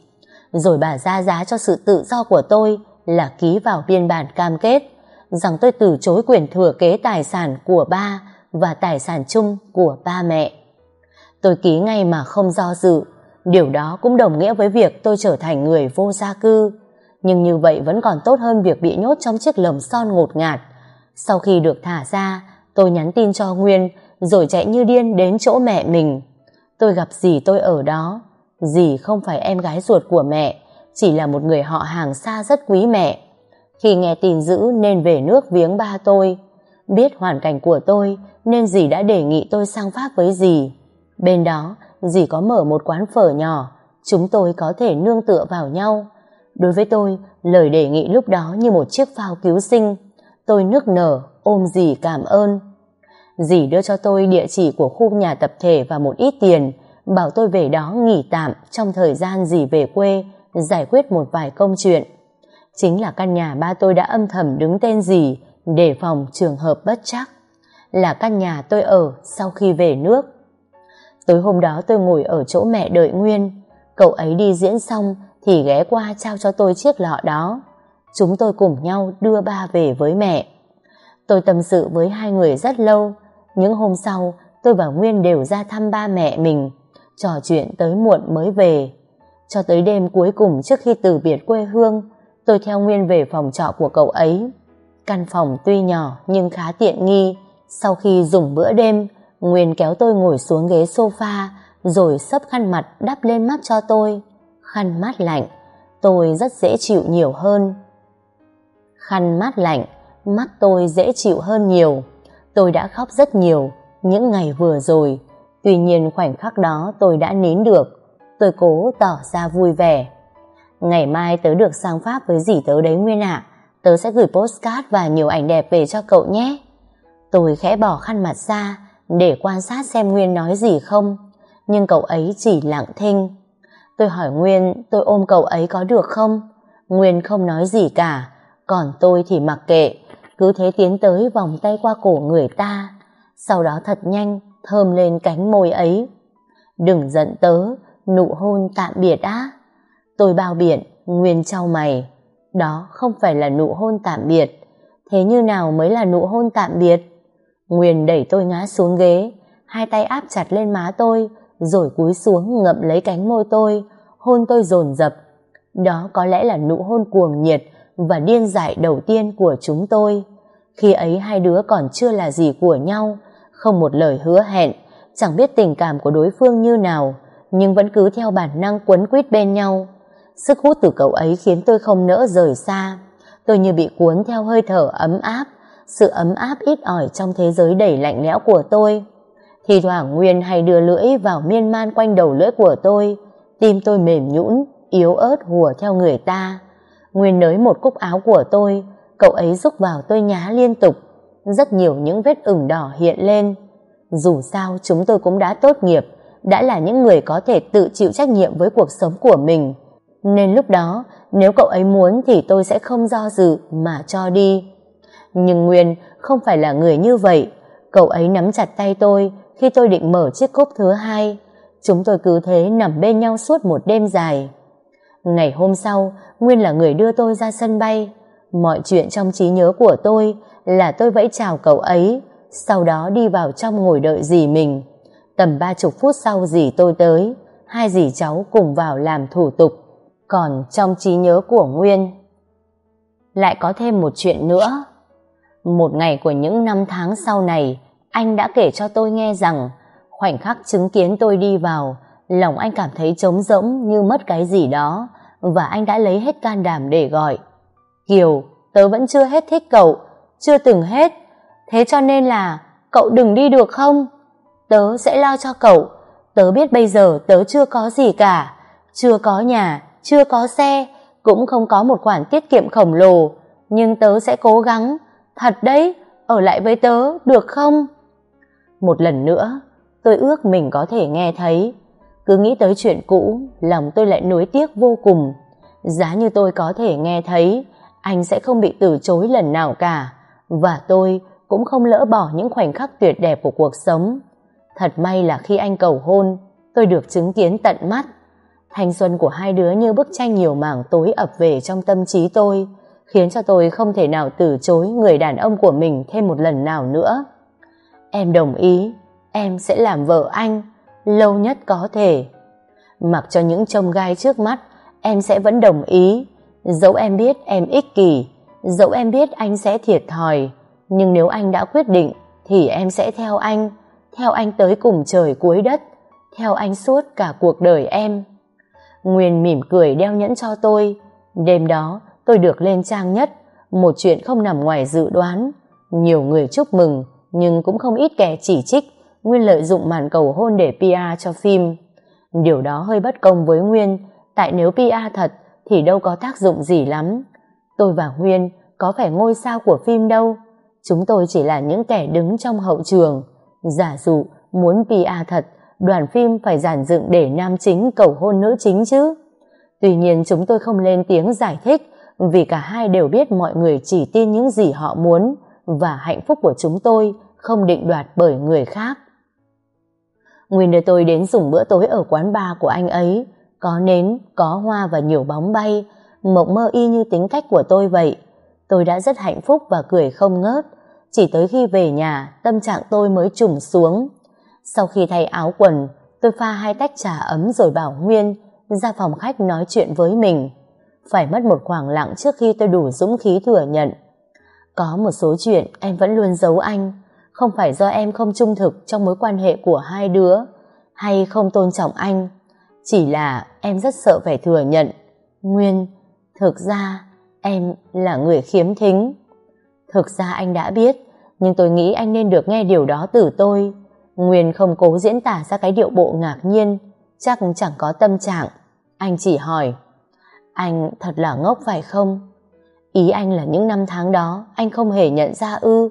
rồi bà ra giá cho sự tự do của tôi là ký vào biên bản cam kết rằng tôi từ chối quyền thừa kế tài sản của ba và tài sản chung của ba mẹ. Tôi ký ngay mà không do dự, điều đó cũng đồng nghĩa với việc tôi trở thành người vô gia cư, nhưng như vậy vẫn còn tốt hơn việc bị nhốt trong chiếc lồng son ngột ngạt. Sau khi được thả ra, tôi nhắn tin cho Nguyên rồi chạy như điên đến chỗ mẹ mình. Tôi gặp dì tôi ở đó, dì không phải em gái ruột của mẹ, chỉ là một người họ hàng xa rất quý mẹ. Khi nghe tin dữ nên về nước viếng ba tôi. Biết hoàn cảnh của tôi nên dì đã đề nghị tôi sang Pháp với dì. Bên đó, dì có mở một quán phở nhỏ, chúng tôi có thể nương tựa vào nhau. Đối với tôi, lời đề nghị lúc đó như một chiếc phao cứu sinh. Tôi nức nở, ôm dì cảm ơn. Dì đưa cho tôi địa chỉ của khu nhà tập thể và một ít tiền, bảo tôi về đó nghỉ tạm trong thời gian dì về quê, giải quyết một vài công chuyện. Chính là căn nhà ba tôi đã âm thầm đứng tên dì để phòng trường hợp bất chắc. Là căn nhà tôi ở sau khi về nước. Tối hôm đó tôi ngồi ở chỗ mẹ đợi Nguyên. Cậu ấy đi diễn xong thì ghé qua trao cho tôi chiếc lọ đó. Chúng tôi cùng nhau đưa ba về với mẹ. Tôi tâm sự với hai người rất lâu. Những hôm sau, tôi và Nguyên đều ra thăm ba mẹ mình, trò chuyện tới muộn mới về. Cho tới đêm cuối cùng trước khi từ biệt quê hương, tôi theo Nguyên về phòng trọ của cậu ấy. Căn phòng tuy nhỏ nhưng khá tiện nghi. Sau khi dùng bữa đêm, Nguyên kéo tôi ngồi xuống ghế sofa rồi sấp khăn mặt đắp lên mắt cho tôi. Khăn mát lạnh, tôi rất dễ chịu nhiều hơn. Khăn mát lạnh, mắt tôi dễ chịu hơn nhiều. Tôi đã khóc rất nhiều những ngày vừa rồi. Tuy nhiên khoảnh khắc đó tôi đã nín được. Tôi cố tỏ ra vui vẻ. Ngày mai tớ được sang Pháp với dì tớ đấy Nguyên ạ. Tớ sẽ gửi postcard và nhiều ảnh đẹp về cho cậu nhé. Tôi khẽ bỏ khăn mặt ra để quan sát xem Nguyên nói gì không. Nhưng cậu ấy chỉ lặng thinh. Tôi hỏi Nguyên tôi ôm cậu ấy có được không? Nguyên không nói gì cả. Còn tôi thì mặc kệ. Cứ thế tiến tới vòng tay qua cổ người ta. Sau đó thật nhanh thơm lên cánh môi ấy. Đừng giận tớ, nụ hôn tạm biệt á. Tôi bao biện, Nguyên trao mày. Đó không phải là nụ hôn tạm biệt. Thế như nào mới là nụ hôn tạm biệt? Nguyên đẩy tôi ngã xuống ghế, hai tay áp chặt lên má tôi, rồi cúi xuống ngậm lấy cánh môi tôi, hôn tôi dồn dập. Đó có lẽ là nụ hôn cuồng nhiệt và điên dại đầu tiên của chúng tôi. Khi ấy hai đứa còn chưa là gì của nhau, không một lời hứa hẹn, chẳng biết tình cảm của đối phương như nào, nhưng vẫn cứ theo bản năng quấn quýt bên nhau. Sức hút từ cậu ấy khiến tôi không nỡ rời xa. Tôi như bị cuốn theo hơi thở ấm áp, sự ấm áp ít ỏi trong thế giới đầy lạnh lẽo của tôi. Thì thoảng Nguyên hay đưa lưỡi vào miên man quanh đầu lưỡi của tôi, tim tôi mềm nhũn, yếu ớt hùa theo người ta. Nguyên nới một cúc áo của tôi, cậu ấy rúc vào tôi nhá liên tục. Rất nhiều những vết ửng đỏ hiện lên. Dù sao chúng tôi cũng đã tốt nghiệp, đã là những người có thể tự chịu trách nhiệm với cuộc sống của mình nên lúc đó, nếu cậu ấy muốn thì tôi sẽ không do dự mà cho đi. Nhưng Nguyên không phải là người như vậy. Cậu ấy nắm chặt tay tôi khi tôi định mở chiếc cốc thứ hai. Chúng tôi cứ thế nằm bên nhau suốt một đêm dài. Ngày hôm sau, Nguyên là người đưa tôi ra sân bay. Mọi chuyện trong trí nhớ của tôi là tôi vẫy chào cậu ấy, sau đó đi vào trong ngồi đợi dì mình. Tầm ba chục phút sau dì tôi tới, hai dì cháu cùng vào làm thủ tục còn trong trí nhớ của Nguyên. Lại có thêm một chuyện nữa. Một ngày của những năm tháng sau này anh đã kể cho tôi nghe rằng khoảnh khắc chứng kiến tôi đi vào lòng anh cảm thấy trống rỗng như mất cái gì đó và anh đã lấy hết can đảm để gọi. Kiều, tớ vẫn chưa hết thích cậu chưa từng hết. Thế cho nên là cậu đừng đi được không? Tớ sẽ lo cho cậu. Tớ biết bây giờ tớ chưa có gì cả chưa có nhà chưa có xe cũng không có một khoản tiết kiệm khổng lồ. Nhưng tớ sẽ cố gắng. Thật đấy ở lại với tớ được không? Một lần nữa tôi ước mình có thể nghe thấy. Cứ nghĩ tới chuyện cũ lòng tôi lại nuối tiếc vô cùng. Giá như tôi có thể nghe thấy anh sẽ không bị từ chối lần nào cả. Và tôi cũng không lỡ bỏ những khoảnh khắc tuyệt đẹp của cuộc sống. Thật may là khi anh cầu hôn, tôi được chứng kiến tận mắt. Thanh xuân của hai đứa như bức tranh nhiều mảng tối ập về trong tâm trí tôi, khiến cho tôi không thể nào từ chối người đàn ông của mình thêm một lần nào nữa. Em đồng ý, em sẽ làm vợ anh, lâu nhất có thể. Mặc cho những trông gai trước mắt, em sẽ vẫn đồng ý. Dẫu em biết em ích kỷ, dẫu em biết anh sẽ thiệt thòi, nhưng nếu anh đã quyết định, thì em sẽ theo anh, theo anh tới cùng trời cuối đất, theo anh suốt cả cuộc đời em. Nguyên mỉm cười đeo nhẫn cho tôi. Đêm đó, tôi được lên trang nhất, một chuyện không nằm ngoài dự đoán. Nhiều người chúc mừng, nhưng cũng không ít kẻ chỉ trích Nguyên lợi dụng màn cầu hôn để PR cho phim. Điều đó hơi bất công với Nguyên, tại nếu PR thật thì đâu có tác dụng gì lắm. Tôi và Nguyên có phải ngôi sao của phim đâu. Chúng tôi chỉ là những kẻ đứng trong hậu trường. Giả dụ muốn PR thật, đoàn phim phải giản dựng để nam chính cầu hôn nữ chính chứ. Tuy nhiên chúng tôi không lên tiếng giải thích vì cả hai đều biết mọi người chỉ tin những gì họ muốn và hạnh phúc của chúng tôi không định đoạt bởi người khác. Nguyên đưa tôi đến dùng bữa tối ở quán bar của anh ấy, có nến, có hoa và nhiều bóng bay, mộng mơ y như tính cách của tôi vậy. Tôi đã rất hạnh phúc và cười không ngớt, chỉ tới khi về nhà tâm trạng tôi mới trùng xuống. Sau khi thay áo quần, tôi pha hai tách trà ấm rồi bảo Nguyên ra phòng khách nói chuyện với mình. Phải mất một khoảng lặng trước khi tôi đủ dũng khí thừa nhận. Có một số chuyện em vẫn luôn giấu anh, không phải do em không trung thực trong mối quan hệ của hai đứa hay không tôn trọng anh chỉ là em rất sợ phải thừa nhận Nguyên thực ra em là người khiếm thính thực ra anh đã biết nhưng tôi nghĩ anh nên được nghe điều đó từ tôi Nguyên không cố diễn tả ra cái điệu bộ ngạc nhiên chắc chẳng có tâm trạng anh chỉ hỏi anh thật là ngốc phải không ý anh là những năm tháng đó anh không hề nhận ra ư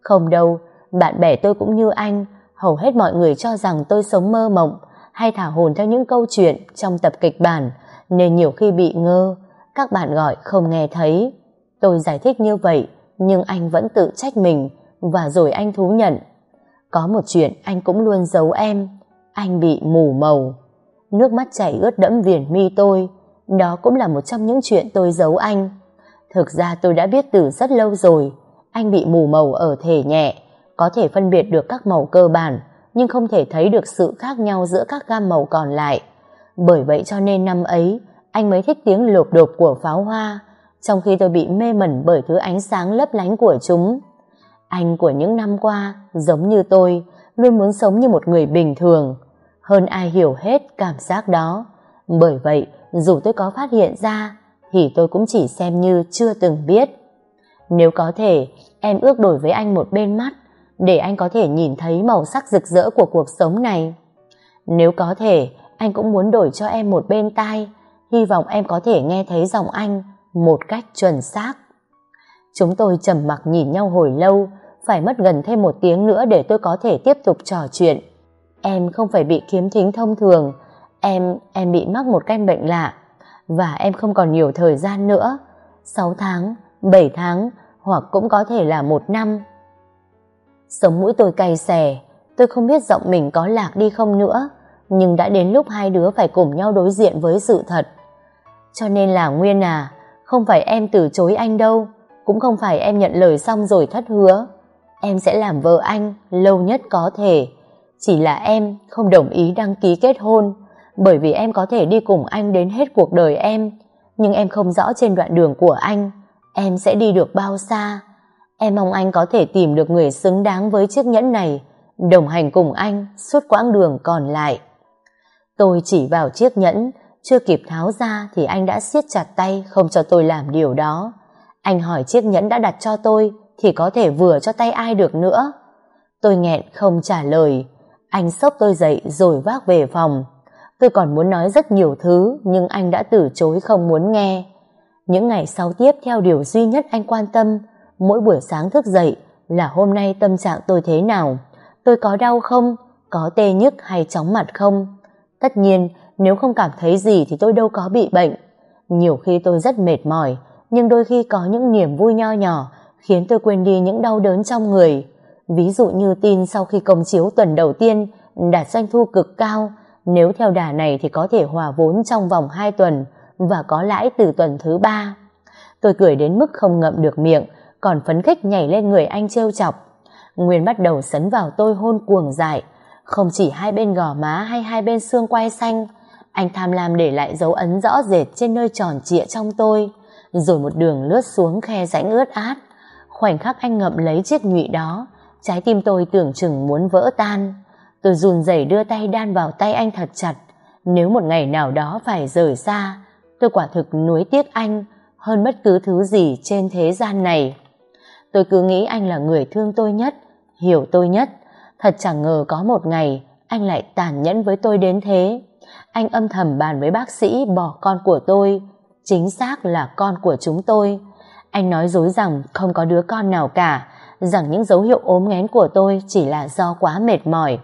không đâu bạn bè tôi cũng như anh, hầu hết mọi người cho rằng tôi sống mơ mộng hay thả hồn theo những câu chuyện trong tập kịch bản, nên nhiều khi bị ngơ, các bạn gọi không nghe thấy. Tôi giải thích như vậy, nhưng anh vẫn tự trách mình, và rồi anh thú nhận. Có một chuyện anh cũng luôn giấu em, anh bị mù màu. Nước mắt chảy ướt đẫm viền mi tôi, đó cũng là một trong những chuyện tôi giấu anh. Thực ra tôi đã biết từ rất lâu rồi, anh bị mù màu ở thể nhẹ, có thể phân biệt được các màu cơ bản nhưng không thể thấy được sự khác nhau giữa các gam màu còn lại. Bởi vậy cho nên năm ấy anh mới thích tiếng lộp đột của pháo hoa trong khi tôi bị mê mẩn bởi thứ ánh sáng lấp lánh của chúng. Anh của những năm qua giống như tôi luôn muốn sống như một người bình thường hơn ai hiểu hết cảm giác đó. Bởi vậy dù tôi có phát hiện ra thì tôi cũng chỉ xem như chưa từng biết. Nếu có thể em ước đổi với anh một bên mắt để anh có thể nhìn thấy màu sắc rực rỡ của cuộc sống này. Nếu có thể, anh cũng muốn đổi cho em một bên tai, hy vọng em có thể nghe thấy giọng anh một cách chuẩn xác. Chúng tôi trầm mặc nhìn nhau hồi lâu, phải mất gần thêm một tiếng nữa để tôi có thể tiếp tục trò chuyện. Em không phải bị kiếm thính thông thường, em em bị mắc một căn bệnh lạ, và em không còn nhiều thời gian nữa, 6 tháng, 7 tháng, hoặc cũng có thể là một năm. Sống mũi tôi cay xè, tôi không biết giọng mình có lạc đi không nữa, nhưng đã đến lúc hai đứa phải cùng nhau đối diện với sự thật. Cho nên là Nguyên à, không phải em từ chối anh đâu, cũng không phải em nhận lời xong rồi thất hứa. Em sẽ làm vợ anh lâu nhất có thể. Chỉ là em không đồng ý đăng ký kết hôn, bởi vì em có thể đi cùng anh đến hết cuộc đời em, nhưng em không rõ trên đoạn đường của anh, em sẽ đi được bao xa. Em mong anh có thể tìm được người xứng đáng với chiếc nhẫn này, đồng hành cùng anh suốt quãng đường còn lại. Tôi chỉ vào chiếc nhẫn, chưa kịp tháo ra thì anh đã siết chặt tay không cho tôi làm điều đó. Anh hỏi chiếc nhẫn đã đặt cho tôi thì có thể vừa cho tay ai được nữa. Tôi nghẹn không trả lời. Anh xốc tôi dậy rồi vác về phòng. Tôi còn muốn nói rất nhiều thứ nhưng anh đã từ chối không muốn nghe. Những ngày sau tiếp theo điều duy nhất anh quan tâm mỗi buổi sáng thức dậy là hôm nay tâm trạng tôi thế nào, tôi có đau không, có tê nhức hay chóng mặt không. Tất nhiên, nếu không cảm thấy gì thì tôi đâu có bị bệnh. Nhiều khi tôi rất mệt mỏi, nhưng đôi khi có những niềm vui nho nhỏ khiến tôi quên đi những đau đớn trong người. Ví dụ như tin sau khi công chiếu tuần đầu tiên đạt doanh thu cực cao, nếu theo đà này thì có thể hòa vốn trong vòng 2 tuần và có lãi từ tuần thứ ba. Tôi cười đến mức không ngậm được miệng, còn phấn khích nhảy lên người anh trêu chọc. Nguyên bắt đầu sấn vào tôi hôn cuồng dại, không chỉ hai bên gò má hay hai bên xương quai xanh, anh tham lam để lại dấu ấn rõ rệt trên nơi tròn trịa trong tôi, rồi một đường lướt xuống khe rãnh ướt át. Khoảnh khắc anh ngậm lấy chiếc nhụy đó, trái tim tôi tưởng chừng muốn vỡ tan. Tôi run rẩy đưa tay đan vào tay anh thật chặt. Nếu một ngày nào đó phải rời xa, tôi quả thực nuối tiếc anh hơn bất cứ thứ gì trên thế gian này. Tôi cứ nghĩ anh là người thương tôi nhất, hiểu tôi nhất. Thật chẳng ngờ có một ngày anh lại tàn nhẫn với tôi đến thế. Anh âm thầm bàn với bác sĩ bỏ con của tôi, chính xác là con của chúng tôi. Anh nói dối rằng không có đứa con nào cả, rằng những dấu hiệu ốm nghén của tôi chỉ là do quá mệt mỏi.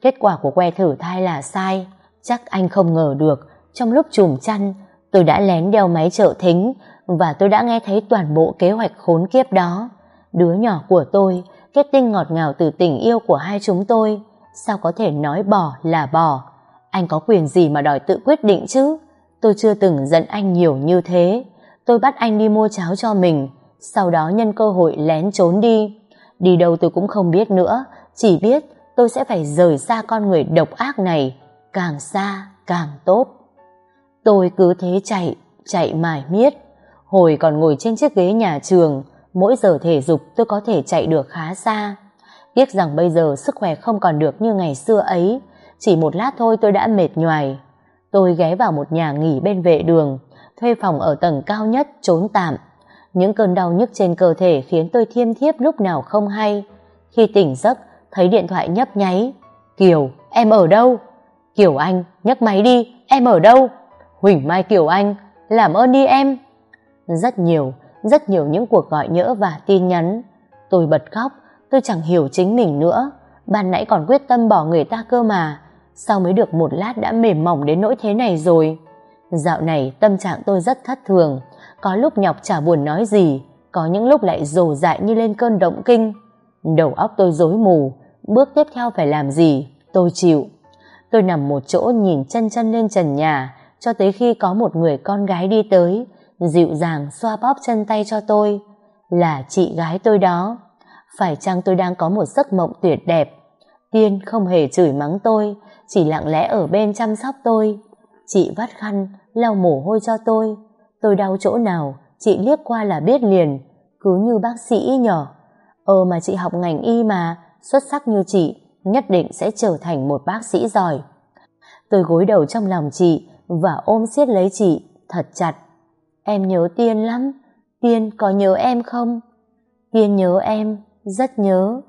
Kết quả của que thử thai là sai, chắc anh không ngờ được, trong lúc chùm chăn, tôi đã lén đeo máy trợ thính và tôi đã nghe thấy toàn bộ kế hoạch khốn kiếp đó. Đứa nhỏ của tôi, kết tinh ngọt ngào từ tình yêu của hai chúng tôi, sao có thể nói bỏ là bỏ. Anh có quyền gì mà đòi tự quyết định chứ? Tôi chưa từng giận anh nhiều như thế. Tôi bắt anh đi mua cháo cho mình, sau đó nhân cơ hội lén trốn đi. Đi đâu tôi cũng không biết nữa, chỉ biết tôi sẽ phải rời xa con người độc ác này, càng xa càng tốt. Tôi cứ thế chạy, chạy mải miết. Hồi còn ngồi trên chiếc ghế nhà trường, mỗi giờ thể dục tôi có thể chạy được khá xa. Tiếc rằng bây giờ sức khỏe không còn được như ngày xưa ấy, chỉ một lát thôi tôi đã mệt nhoài. Tôi ghé vào một nhà nghỉ bên vệ đường, thuê phòng ở tầng cao nhất trốn tạm. Những cơn đau nhức trên cơ thể khiến tôi thiêm thiếp lúc nào không hay. Khi tỉnh giấc, thấy điện thoại nhấp nháy. Kiều, em ở đâu? Kiều Anh, nhấc máy đi, em ở đâu? Huỳnh Mai Kiều Anh, làm ơn đi em. Rất nhiều, rất nhiều những cuộc gọi nhỡ và tin nhắn. Tôi bật khóc, tôi chẳng hiểu chính mình nữa. Ban nãy còn quyết tâm bỏ người ta cơ mà. Sao mới được một lát đã mềm mỏng đến nỗi thế này rồi? Dạo này tâm trạng tôi rất thất thường. Có lúc nhọc chả buồn nói gì, có những lúc lại rồ dại như lên cơn động kinh. Đầu óc tôi rối mù, bước tiếp theo phải làm gì, tôi chịu. Tôi nằm một chỗ nhìn chân chân lên trần nhà, cho tới khi có một người con gái đi tới, dịu dàng xoa bóp chân tay cho tôi. Là chị gái tôi đó. Phải chăng tôi đang có một giấc mộng tuyệt đẹp? Tiên không hề chửi mắng tôi, chỉ lặng lẽ ở bên chăm sóc tôi. Chị vắt khăn, lau mồ hôi cho tôi. Tôi đau chỗ nào, chị liếc qua là biết liền, cứ như bác sĩ nhỏ. Ờ mà chị học ngành y mà, xuất sắc như chị, nhất định sẽ trở thành một bác sĩ giỏi. Tôi gối đầu trong lòng chị và ôm siết lấy chị thật chặt. Em nhớ Tiên lắm, Tiên có nhớ em không? Tiên nhớ em, rất nhớ.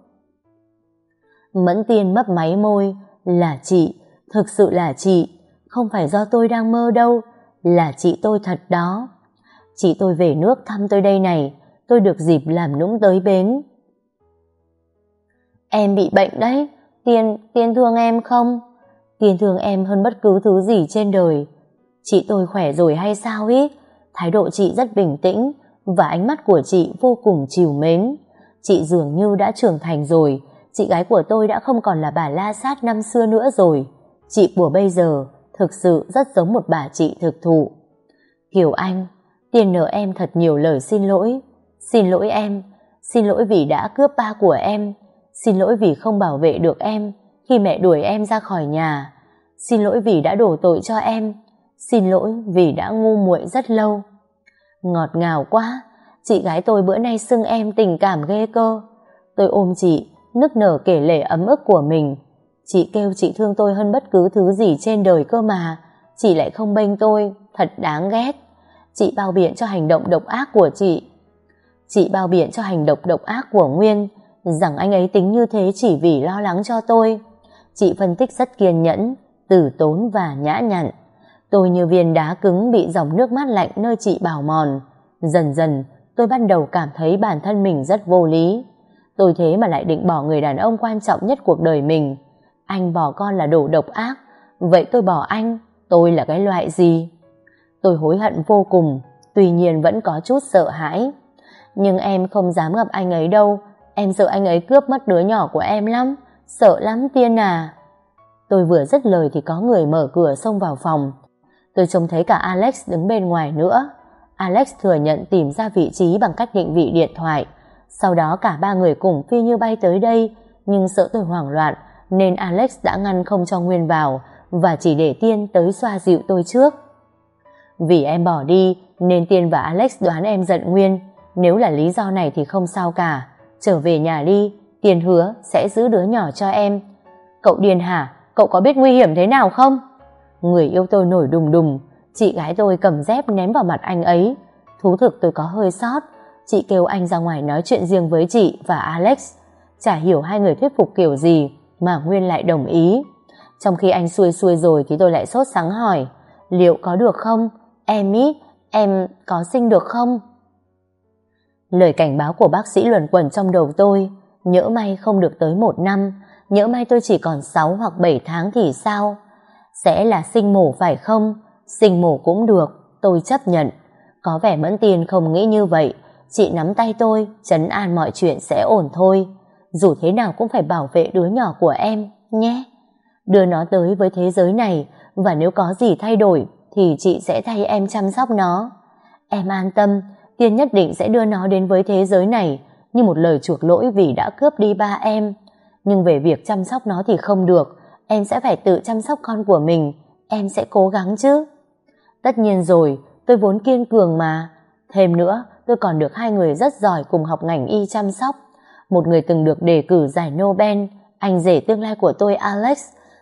Mẫn Tiên mấp máy môi, là chị, thực sự là chị, không phải do tôi đang mơ đâu, là chị tôi thật đó. Chị tôi về nước thăm tôi đây này, tôi được dịp làm nũng tới bến. Em bị bệnh đấy, Tiên, Tiên thương em không? Tiên thương em hơn bất cứ thứ gì trên đời. Chị tôi khỏe rồi hay sao ý? Thái độ chị rất bình tĩnh và ánh mắt của chị vô cùng chiều mến. Chị dường như đã trưởng thành rồi, chị gái của tôi đã không còn là bà la sát năm xưa nữa rồi. Chị của bây giờ thực sự rất giống một bà chị thực thụ. Kiều Anh, tiền nợ em thật nhiều lời xin lỗi. Xin lỗi em, xin lỗi vì đã cướp ba của em, xin lỗi vì không bảo vệ được em khi mẹ đuổi em ra khỏi nhà. Xin lỗi vì đã đổ tội cho em, xin lỗi vì đã ngu muội rất lâu. Ngọt ngào quá, chị gái tôi bữa nay xưng em tình cảm ghê cơ. Tôi ôm chị, nức nở kể lể ấm ức của mình. Chị kêu chị thương tôi hơn bất cứ thứ gì trên đời cơ mà, chị lại không bênh tôi, thật đáng ghét. Chị bao biện cho hành động độc ác của chị. Chị bao biện cho hành động độc ác của Nguyên, rằng anh ấy tính như thế chỉ vì lo lắng cho tôi. Chị phân tích rất kiên nhẫn, tử tốn và nhã nhặn. Tôi như viên đá cứng bị dòng nước mát lạnh nơi chị bào mòn. Dần dần, tôi bắt đầu cảm thấy bản thân mình rất vô lý. Tôi thế mà lại định bỏ người đàn ông quan trọng nhất cuộc đời mình. Anh bỏ con là đồ độc ác, vậy tôi bỏ anh, tôi là cái loại gì? Tôi hối hận vô cùng, tuy nhiên vẫn có chút sợ hãi. nhưng em không dám gặp anh ấy đâu. Em sợ anh ấy cướp mất đứa nhỏ của em lắm. Sợ lắm Tiên à. Tôi vừa dứt lời thì có người mở cửa xông vào phòng. Tôi trông thấy cả Alex đứng bên ngoài nữa. Alex thừa nhận tìm ra vị trí bằng cách định vị điện thoại. Sau đó cả ba người cùng phi như bay tới đây, nhưng sợ tôi hoảng loạn, nên Alex đã ngăn không cho Nguyên vào và chỉ để Tiên tới xoa dịu tôi trước. Vì em bỏ đi, nên Tiên và Alex đoán em giận Nguyên. Nếu là lý do này thì không sao cả. Trở về nhà đi, Tiên hứa sẽ giữ đứa nhỏ cho em. Cậu điên hả? Cậu có biết nguy hiểm thế nào không? Người yêu tôi nổi đùng đùng, chị gái tôi cầm dép ném vào mặt anh ấy. Thú thực tôi có hơi sót, chị kêu anh ra ngoài nói chuyện riêng với chị và Alex. Chả hiểu hai người thuyết phục kiểu gì mà Nguyên lại đồng ý. Trong khi anh xuôi xuôi rồi thì tôi lại sốt sáng hỏi liệu có được không? Em ý, em có sinh được không? Lời cảnh báo của bác sĩ luẩn quẩn trong đầu tôi nhỡ may không được tới một năm nhỡ may tôi chỉ còn 6 hoặc 7 tháng thì sao? Sẽ là sinh mổ phải không? Sinh mổ cũng được, tôi chấp nhận. Có vẻ Mẫn tiền không nghĩ như vậy. Chị nắm tay tôi, chấn an mọi chuyện sẽ ổn thôi. Dù thế nào cũng phải bảo vệ đứa nhỏ của em, nhé. Đưa nó tới với thế giới này, và nếu có gì thay đổi, thì chị sẽ thay em chăm sóc nó. Em an tâm, Tiên nhất định sẽ đưa nó đến với thế giới này, như một lời chuộc lỗi vì đã cướp đi ba em. Nhưng về việc chăm sóc nó thì không được, em sẽ phải tự chăm sóc con của mình, em sẽ cố gắng chứ. Tất nhiên rồi, tôi vốn kiên cường mà. Thêm nữa, tôi còn được hai người rất giỏi cùng học ngành y chăm sóc. Một người từng được đề cử giải Nobel, anh rể tương lai của tôi Alex.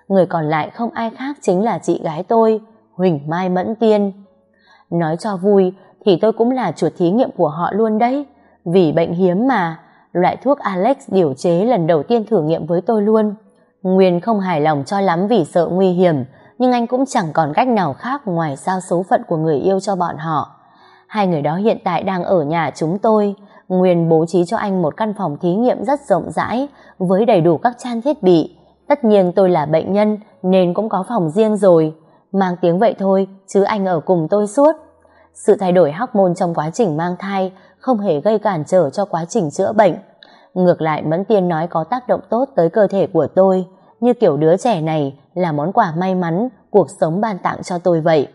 Người còn lại không ai khác chính là chị gái tôi, Huỳnh Mai Mẫn Tiên. Nói cho vui thì tôi cũng là chuột thí nghiệm của họ luôn đấy. Vì bệnh hiếm mà, loại thuốc Alex điều chế lần đầu tiên thử nghiệm với tôi luôn. Nguyên không hài lòng cho lắm vì sợ nguy hiểm, nhưng anh cũng chẳng còn cách nào khác ngoài giao số phận của người yêu cho bọn họ. Hai người đó hiện tại đang ở nhà chúng tôi. Nguyên bố trí cho anh một căn phòng thí nghiệm rất rộng rãi với đầy đủ các trang thiết bị. Tất nhiên tôi là bệnh nhân nên cũng có phòng riêng rồi. Mang tiếng vậy thôi chứ anh ở cùng tôi suốt. Sự thay đổi hormone trong quá trình mang thai không hề gây cản trở cho quá trình chữa bệnh. Ngược lại Mẫn Tiên nói có tác động tốt tới cơ thể của tôi, như kiểu đứa trẻ này là món quà may mắn cuộc sống ban tặng cho tôi vậy.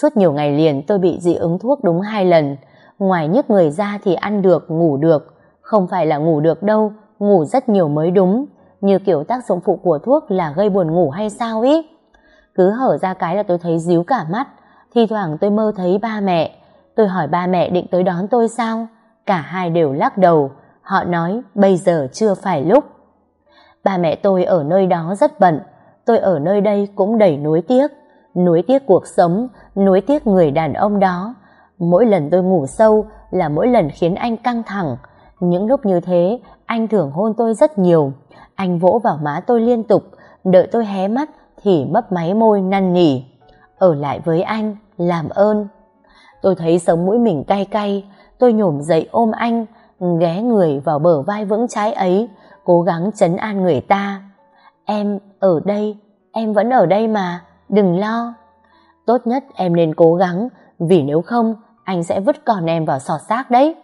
Suốt nhiều ngày liền tôi bị dị ứng thuốc đúng hai lần, ngoài nhức người ra thì ăn được, ngủ được. Không phải là ngủ được đâu, ngủ rất nhiều mới đúng, như kiểu tác dụng phụ của thuốc là gây buồn ngủ hay sao ý. Cứ hở ra cái là tôi thấy díu cả mắt, Thì thoảng tôi mơ thấy ba mẹ. Tôi hỏi ba mẹ định tới đón tôi sao? Cả hai đều lắc đầu, Họ nói bây giờ chưa phải lúc. Ba mẹ tôi ở nơi đó rất bận, tôi ở nơi đây cũng đầy nuối tiếc. Nuối tiếc cuộc sống, nuối tiếc người đàn ông đó. Mỗi lần tôi ngủ sâu là mỗi lần khiến anh căng thẳng. Những lúc như thế, anh thường hôn tôi rất nhiều. Anh vỗ vào má tôi liên tục, đợi tôi hé mắt thì mấp máy môi năn nỉ. Ở lại với anh, làm ơn. Tôi thấy sống mũi mình cay cay, tôi nhổm dậy ôm anh, ghé người vào bờ vai vững trái ấy, cố gắng chấn an người ta. Em ở đây, em vẫn ở đây mà, đừng lo. Tốt nhất em nên cố gắng, vì nếu không, anh sẽ vứt con em vào sọt xác đấy.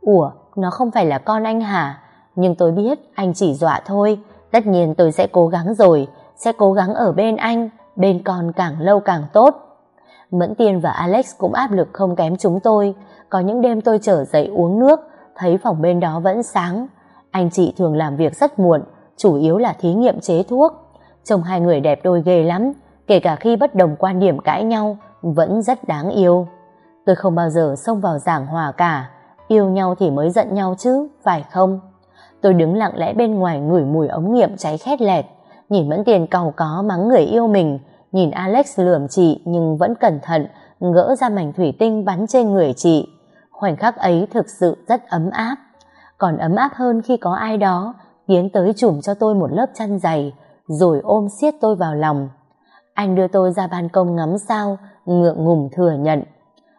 Ủa, nó không phải là con anh hả? Nhưng tôi biết anh chỉ dọa thôi, tất nhiên tôi sẽ cố gắng rồi, sẽ cố gắng ở bên anh, bên con càng lâu càng tốt. Mẫn Tiên và Alex cũng áp lực không kém chúng tôi, có những đêm tôi trở dậy uống nước, thấy phòng bên đó vẫn sáng. Anh chị thường làm việc rất muộn, chủ yếu là thí nghiệm chế thuốc. Trông hai người đẹp đôi ghê lắm, kể cả khi bất đồng quan điểm cãi nhau, vẫn rất đáng yêu. Tôi không bao giờ xông vào giảng hòa cả, yêu nhau thì mới giận nhau chứ, phải không? Tôi đứng lặng lẽ bên ngoài ngửi mùi ống nghiệm cháy khét lẹt, nhìn Mẫn Tiền cầu có mắng người yêu mình, nhìn Alex lườm chị nhưng vẫn cẩn thận, gỡ ra mảnh thủy tinh bắn trên người chị. Khoảnh khắc ấy thực sự rất ấm áp. Còn ấm áp hơn khi có ai đó tiến tới chùm cho tôi một lớp chăn dày, rồi ôm siết tôi vào lòng. Anh đưa tôi ra ban công ngắm sao, ngượng ngùng thừa nhận.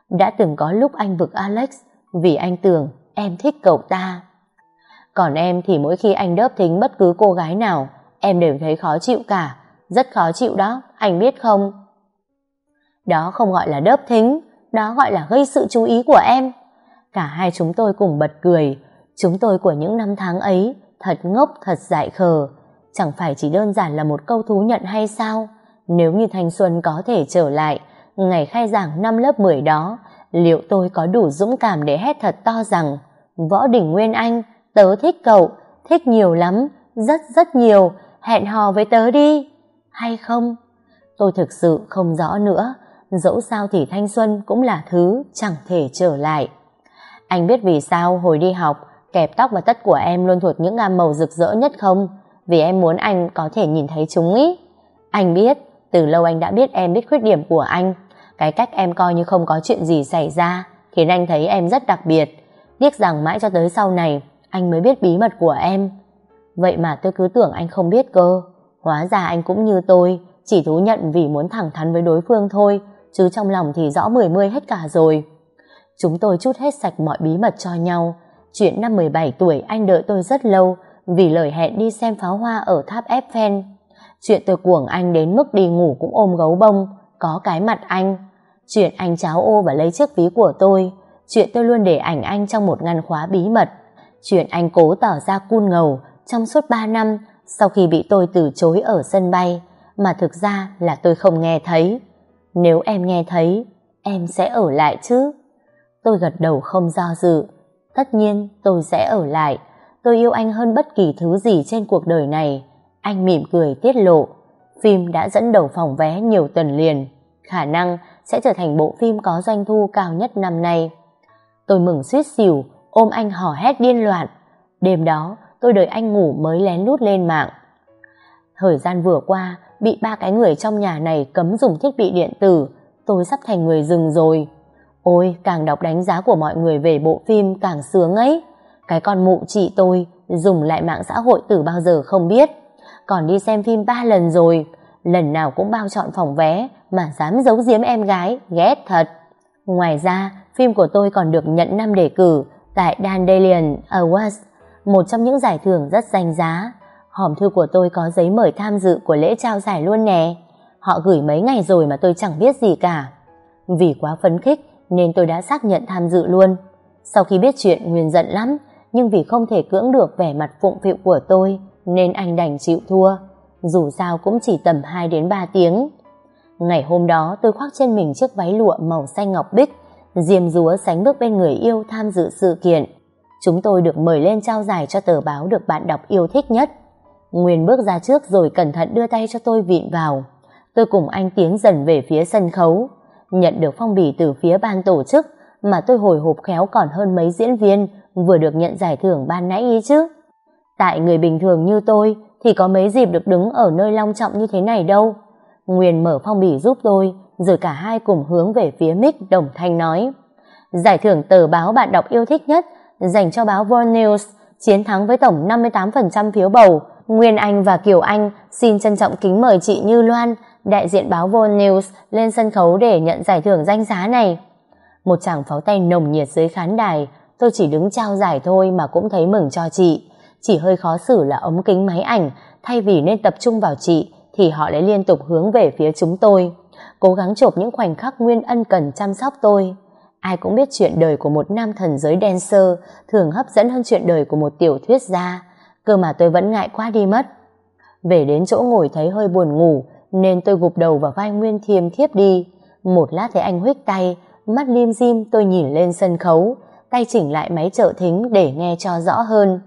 Đã từng có lúc anh vực Alex, vì anh tưởng em thích cậu ta. Còn em thì mỗi khi anh đớp thính bất cứ cô gái nào, em đều thấy khó chịu cả. Rất khó chịu đó, anh biết không? Đó không gọi là đớp thính, đó gọi là gây sự chú ý của em. Cả hai chúng tôi cùng bật cười. Chúng tôi của những năm tháng ấy thật ngốc, thật dại khờ. Chẳng phải chỉ đơn giản là một câu thú nhận hay sao? Nếu như thanh xuân có thể trở lại, ngày khai giảng năm lớp 10 đó, liệu tôi có đủ dũng cảm để hét thật to rằng Võ Đình Nguyên Anh, tớ thích cậu, thích nhiều lắm, rất rất nhiều, hẹn hò với tớ đi. Hay không? Tôi thực sự không rõ nữa, dẫu sao thì thanh xuân cũng là thứ chẳng thể trở lại. Anh biết vì sao hồi đi học, kẹp tóc và tất của em luôn thuộc những gam màu rực rỡ nhất không? Vì em muốn anh có thể nhìn thấy chúng ý. Anh biết, từ lâu anh đã biết em biết khuyết điểm của anh. Cái cách em coi như không có chuyện gì xảy ra, khiến anh thấy em rất đặc biệt. Tiếc rằng mãi cho tới sau này, anh mới biết bí mật của em. Vậy mà tôi cứ tưởng anh không biết cơ. Hóa ra anh cũng như tôi, chỉ thú nhận vì muốn thẳng thắn với đối phương thôi, chứ trong lòng thì rõ mười mươi hết cả rồi. Chúng tôi chút hết sạch mọi bí mật cho nhau. Chuyện năm 17 tuổi anh đợi tôi rất lâu vì lời hẹn đi xem pháo hoa ở tháp Eiffel. Chuyện tôi cuồng anh đến mức đi ngủ cũng ôm gấu bông, có cái mặt anh. Chuyện anh cháo ô và lấy chiếc ví của tôi. Chuyện tôi luôn để ảnh anh trong một ngăn khóa bí mật. Chuyện anh cố tỏ ra cun ngầu trong suốt 3 năm sau khi bị tôi từ chối ở sân bay mà thực ra là tôi không nghe thấy. Nếu em nghe thấy, em sẽ ở lại chứ? Tôi gật đầu không do dự. Tất nhiên tôi sẽ ở lại. Tôi yêu anh hơn bất kỳ thứ gì trên cuộc đời này. Anh mỉm cười tiết lộ. Phim đã dẫn đầu phòng vé nhiều tuần liền. Khả năng sẽ trở thành bộ phim có doanh thu cao nhất năm nay. Tôi mừng suýt xỉu, ôm anh hò hét điên loạn. Đêm đó, tôi đợi anh ngủ mới lén lút lên mạng. Thời gian vừa qua, bị ba cái người trong nhà này cấm dùng thiết bị điện tử, tôi sắp thành người rừng rồi. Ôi, càng đọc đánh giá của mọi người về bộ phim càng sướng ấy. Cái con mụ chị tôi dùng lại mạng xã hội từ bao giờ không biết. Còn đi xem phim ba lần rồi, lần nào cũng bao chọn phòng vé mà dám giấu giếm em gái, ghét thật. Ngoài ra, phim của tôi còn được nhận năm đề cử tại Dandelion Awards, một trong những giải thưởng rất danh giá. Hòm thư của tôi có giấy mời tham dự của lễ trao giải luôn nè. Họ gửi mấy ngày rồi mà tôi chẳng biết gì cả. Vì quá phấn khích nên tôi đã xác nhận tham dự luôn. Sau khi biết chuyện Nguyên giận lắm, nhưng vì không thể cưỡng được vẻ mặt phụng phịu của tôi nên anh đành chịu thua. Dù sao cũng chỉ tầm 2 đến 3 tiếng. Ngày hôm đó tôi khoác trên mình chiếc váy lụa màu xanh ngọc bích, diêm rúa sánh bước bên người yêu tham dự sự kiện. Chúng tôi được mời lên trao giải cho tờ báo được bạn đọc yêu thích nhất. Nguyên bước ra trước rồi cẩn thận đưa tay cho tôi vịn vào. Tôi cùng anh tiến dần về phía sân khấu. Nhận được phong bì từ phía ban tổ chức mà tôi hồi hộp khéo còn hơn mấy diễn viên vừa được nhận giải thưởng ban nãy ý chứ. Tại người bình thường như tôi thì có mấy dịp được đứng ở nơi long trọng như thế này đâu. Nguyên mở phong bì giúp tôi, rồi cả hai cùng hướng về phía mic đồng thanh nói. Giải thưởng tờ báo bạn đọc yêu thích nhất dành cho báo World News, chiến thắng với tổng 58% phiếu bầu. Nguyên Anh và Kiều Anh xin trân trọng kính mời chị Như Loan, đại diện báo World News, lên sân khấu để nhận giải thưởng danh giá này. Một chàng pháo tay nồng nhiệt dưới khán đài, tôi chỉ đứng trao giải thôi mà cũng thấy mừng cho chị. Chỉ hơi khó xử là ống kính máy ảnh, thay vì nên tập trung vào chị, thì họ lại liên tục hướng về phía chúng tôi, cố gắng chụp những khoảnh khắc Nguyên ân cần chăm sóc tôi. Ai cũng biết chuyện đời của một nam thần giới dancer thường hấp dẫn hơn chuyện đời của một tiểu thuyết gia, cơ mà tôi vẫn ngại quá đi mất. Về đến chỗ ngồi thấy hơi buồn ngủ, nên tôi gục đầu vào vai Nguyên thiêm thiếp đi. Một lát thấy anh huých tay, mắt lim dim tôi nhìn lên sân khấu, tay chỉnh lại máy trợ thính để nghe cho rõ hơn.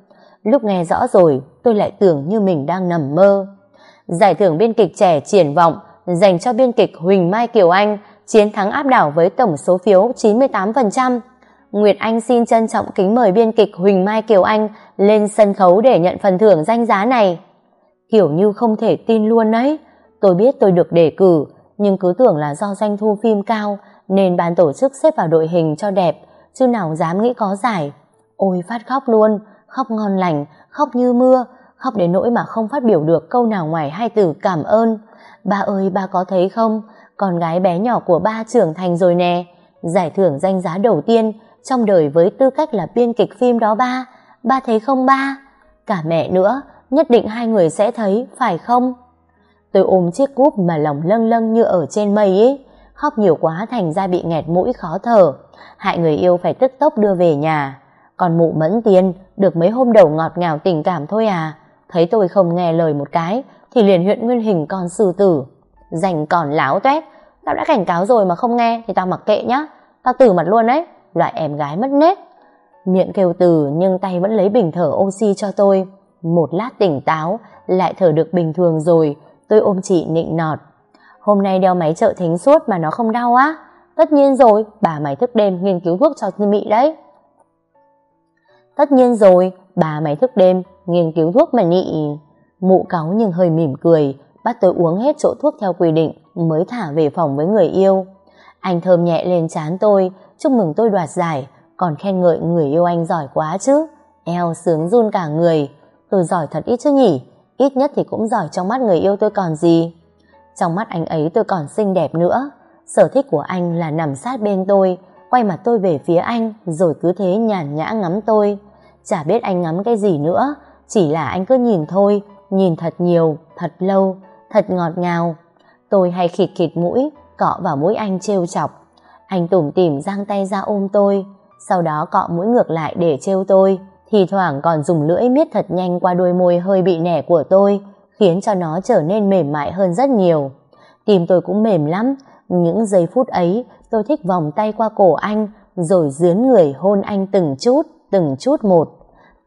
Lúc nghe rõ rồi, tôi lại tưởng như mình đang nằm mơ. Giải thưởng biên kịch trẻ triển vọng dành cho biên kịch Huỳnh Mai Kiều Anh chiến thắng áp đảo với tổng số phiếu 98%. Nguyệt Anh xin trân trọng kính mời biên kịch Huỳnh Mai Kiều Anh lên sân khấu để nhận phần thưởng danh giá này. Kiểu như không thể tin luôn đấy. Tôi biết tôi được đề cử, nhưng cứ tưởng là do doanh thu phim cao nên ban tổ chức xếp vào đội hình cho đẹp, chứ nào dám nghĩ có giải. Ôi phát khóc luôn, khóc ngon lành, khóc như mưa, khóc đến nỗi mà không phát biểu được câu nào ngoài hai từ cảm ơn. Ba ơi, ba có thấy không? Con gái bé nhỏ của ba trưởng thành rồi nè. Giải thưởng danh giá đầu tiên trong đời với tư cách là biên kịch phim đó ba. Ba thấy không ba? Cả mẹ nữa, nhất định hai người sẽ thấy, phải không? Tôi ôm chiếc cúp mà lòng lâng lâng như ở trên mây ấy. khóc nhiều quá thành ra bị nghẹt mũi khó thở, hại người yêu phải tức tốc đưa về nhà. Còn mụ mẫn tiên, được mấy hôm đầu ngọt ngào tình cảm thôi à, thấy tôi không nghe lời một cái, thì liền huyện nguyên hình con sư tử. Dành còn láo toét tao đã cảnh cáo rồi mà không nghe thì tao mặc kệ nhá, tao từ mặt luôn đấy, loại em gái mất nết. Miệng kêu từ nhưng tay vẫn lấy bình thở oxy cho tôi. Một lát tỉnh táo, lại thở được bình thường rồi, tôi ôm chị nịnh nọt. Hôm nay đeo máy trợ thính suốt mà nó không đau á? Tất nhiên rồi, bà mày thức đêm nghiên cứu thuốc cho Mị đấy. Tất nhiên rồi, bà mày thức đêm nghiên cứu thuốc mà nị. Mụ cáu nhưng hơi mỉm cười, bắt tôi uống hết chỗ thuốc theo quy định mới thả về phòng với người yêu. Anh thơm nhẹ lên chán tôi, chúc mừng tôi đoạt giải, còn khen ngợi người yêu anh giỏi quá chứ. Eo sướng run cả người. Tôi giỏi thật ít chứ nhỉ? Ít nhất thì cũng giỏi trong mắt người yêu tôi còn gì. Trong mắt anh ấy tôi còn xinh đẹp nữa. Sở thích của anh là nằm sát bên tôi, quay mặt tôi về phía anh, rồi cứ thế nhàn nhã ngắm tôi. Chả biết anh ngắm cái gì nữa, chỉ là anh cứ nhìn thôi, nhìn thật nhiều, thật lâu, thật ngọt ngào. Tôi hay khịt khịt mũi, cọ vào mũi anh trêu chọc. Anh tủm tỉm giang tay ra ôm tôi, sau đó cọ mũi ngược lại để trêu tôi. Thì thoảng còn dùng lưỡi miết thật nhanh qua đôi môi hơi bị nẻ của tôi, khiến cho nó trở nên mềm mại hơn rất nhiều. Tim tôi cũng mềm lắm, những giây phút ấy tôi thích vòng tay qua cổ anh, rồi dướn người hôn anh từng chút, từng chút một.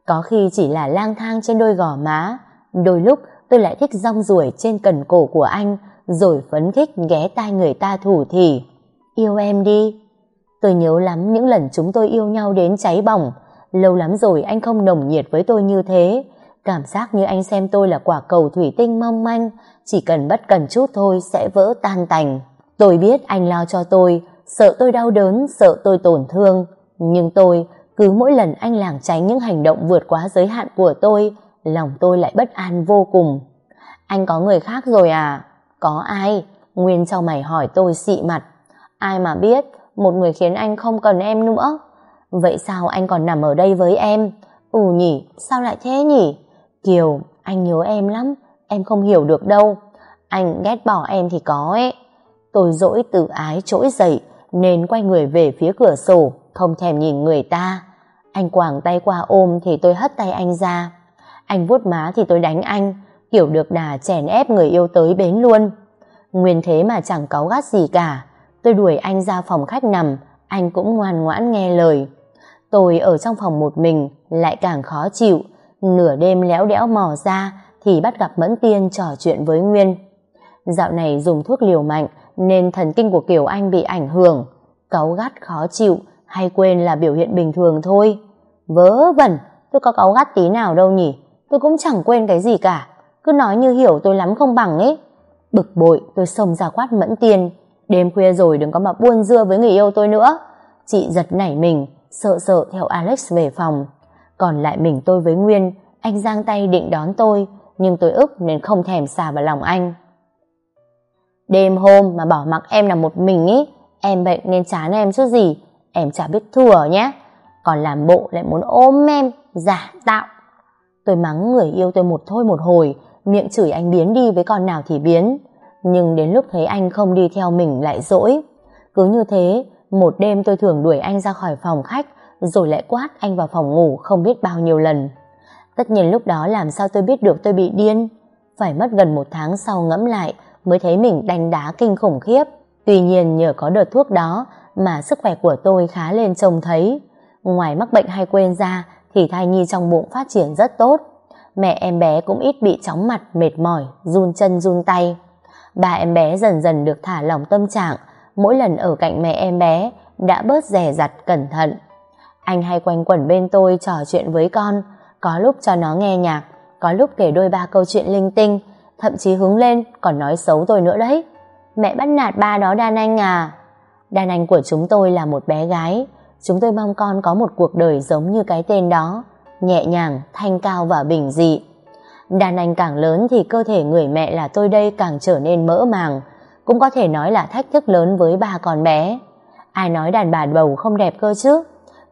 Có khi chỉ là lang thang trên đôi gò má, đôi lúc tôi lại thích rong ruổi trên cần cổ của anh, rồi phấn khích ghé tai người ta thủ thỉ. Yêu em đi. Tôi nhớ lắm những lần chúng tôi yêu nhau đến cháy bỏng. Lâu lắm rồi anh không nồng nhiệt với tôi như thế. Cảm giác như anh xem tôi là quả cầu thủy tinh mong manh, chỉ cần bất cần chút thôi sẽ vỡ tan tành. Tôi biết anh lo cho tôi, sợ tôi đau đớn, sợ tôi tổn thương. Nhưng tôi, cứ mỗi lần anh lảng tránh những hành động vượt quá giới hạn của tôi, lòng tôi lại bất an vô cùng. Anh có người khác rồi à? Có ai? Nguyên cho mày hỏi tôi xị mặt. Ai mà biết, một người khiến anh không cần em nữa. Vậy sao anh còn nằm ở đây với em? Ừ nhỉ, sao lại thế nhỉ? Kiều, anh nhớ em lắm, em không hiểu được đâu. Anh ghét bỏ em thì có ấy. Tôi dỗi tự ái trỗi dậy, nên quay người về phía cửa sổ, không thèm nhìn người ta. Anh quàng tay qua ôm thì tôi hất tay anh ra. Anh vuốt má thì tôi đánh anh, kiểu được đà chèn ép người yêu tới bến luôn. Nguyên thế mà chẳng cáu gắt gì cả. Tôi đuổi anh ra phòng khách nằm, anh cũng ngoan ngoãn nghe lời. Tôi ở trong phòng một mình, lại càng khó chịu. Nửa đêm léo đẽo mò ra, thì bắt gặp Mẫn Tiên trò chuyện với Nguyên. Dạo này dùng thuốc liều mạnh, nên thần kinh của Kiều Anh bị ảnh hưởng. Cáu gắt khó chịu, hay quên là biểu hiện bình thường thôi. Vớ vẩn, tôi có cáu gắt tí nào đâu nhỉ? Tôi cũng chẳng quên cái gì cả. Cứ nói như hiểu tôi lắm không bằng ấy. Bực bội, tôi xông ra quát Mẫn tiền. Đêm khuya rồi đừng có mà buôn dưa với người yêu tôi nữa. Chị giật nảy mình, sợ sợ theo Alex về phòng. Còn lại mình tôi với Nguyên, anh giang tay định đón tôi, nhưng tôi ức nên không thèm xà vào lòng anh. Đêm hôm mà bỏ mặc em là một mình ý, em bệnh nên chán em chứ gì, em chả biết thừa nhé. Còn làm bộ lại muốn ôm em, giả tạo. Tôi mắng người yêu tôi một thôi một hồi, miệng chửi anh biến đi với con nào thì biến. Nhưng đến lúc thấy anh không đi theo mình lại dỗi. Cứ như thế, một đêm tôi thường đuổi anh ra khỏi phòng khách, rồi lại quát anh vào phòng ngủ không biết bao nhiêu lần. Tất nhiên lúc đó làm sao tôi biết được tôi bị điên. Phải mất gần một tháng sau ngẫm lại mới thấy mình đánh đá kinh khủng khiếp. Tuy nhiên nhờ có đợt thuốc đó mà sức khỏe của tôi khá lên trông thấy. Ngoài mắc bệnh hay quên ra thì thai nhi trong bụng phát triển rất tốt. Mẹ em bé cũng ít bị chóng mặt, mệt mỏi, run chân run tay. Ba em bé dần dần được thả lỏng tâm trạng, mỗi lần ở cạnh mẹ em bé đã bớt rẻ rặt cẩn thận. Anh hay quanh quẩn bên tôi trò chuyện với con, có lúc cho nó nghe nhạc, có lúc kể đôi ba câu chuyện linh tinh, thậm chí hứng lên còn nói xấu tôi nữa đấy. Mẹ bắt nạt ba đó đàn Anh à? Đàn Anh của chúng tôi là một bé gái, chúng tôi mong con có một cuộc đời giống như cái tên đó, nhẹ nhàng, thanh cao và bình dị. Đàn anh càng lớn thì cơ thể người mẹ là tôi đây càng trở nên mỡ màng, cũng có thể nói là thách thức lớn với ba con bé. Ai nói đàn bà bầu không đẹp cơ chứ?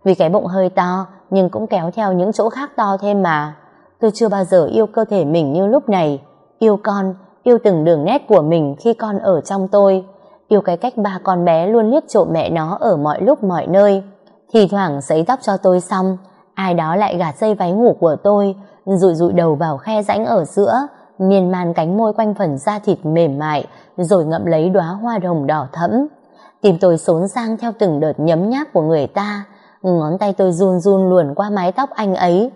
Vì cái bụng hơi to, nhưng cũng kéo theo những chỗ khác to thêm mà. Tôi chưa bao giờ yêu cơ thể mình như lúc này. Yêu con, yêu từng đường nét của mình khi con ở trong tôi yêu cái cách ba con bé luôn liếc trộm mẹ nó ở mọi lúc mọi nơi. Thì thoảng sấy tóc cho tôi xong, ai đó lại gạt dây váy ngủ của tôi, rụi rụi đầu vào khe rãnh ở giữa, miên man cánh môi quanh phần da thịt mềm mại, rồi ngậm lấy đóa hoa hồng đỏ thẫm. tìm tôi xốn sang theo từng đợt nhấm nháp của người ta, ngón tay tôi run run luồn qua mái tóc anh ấy.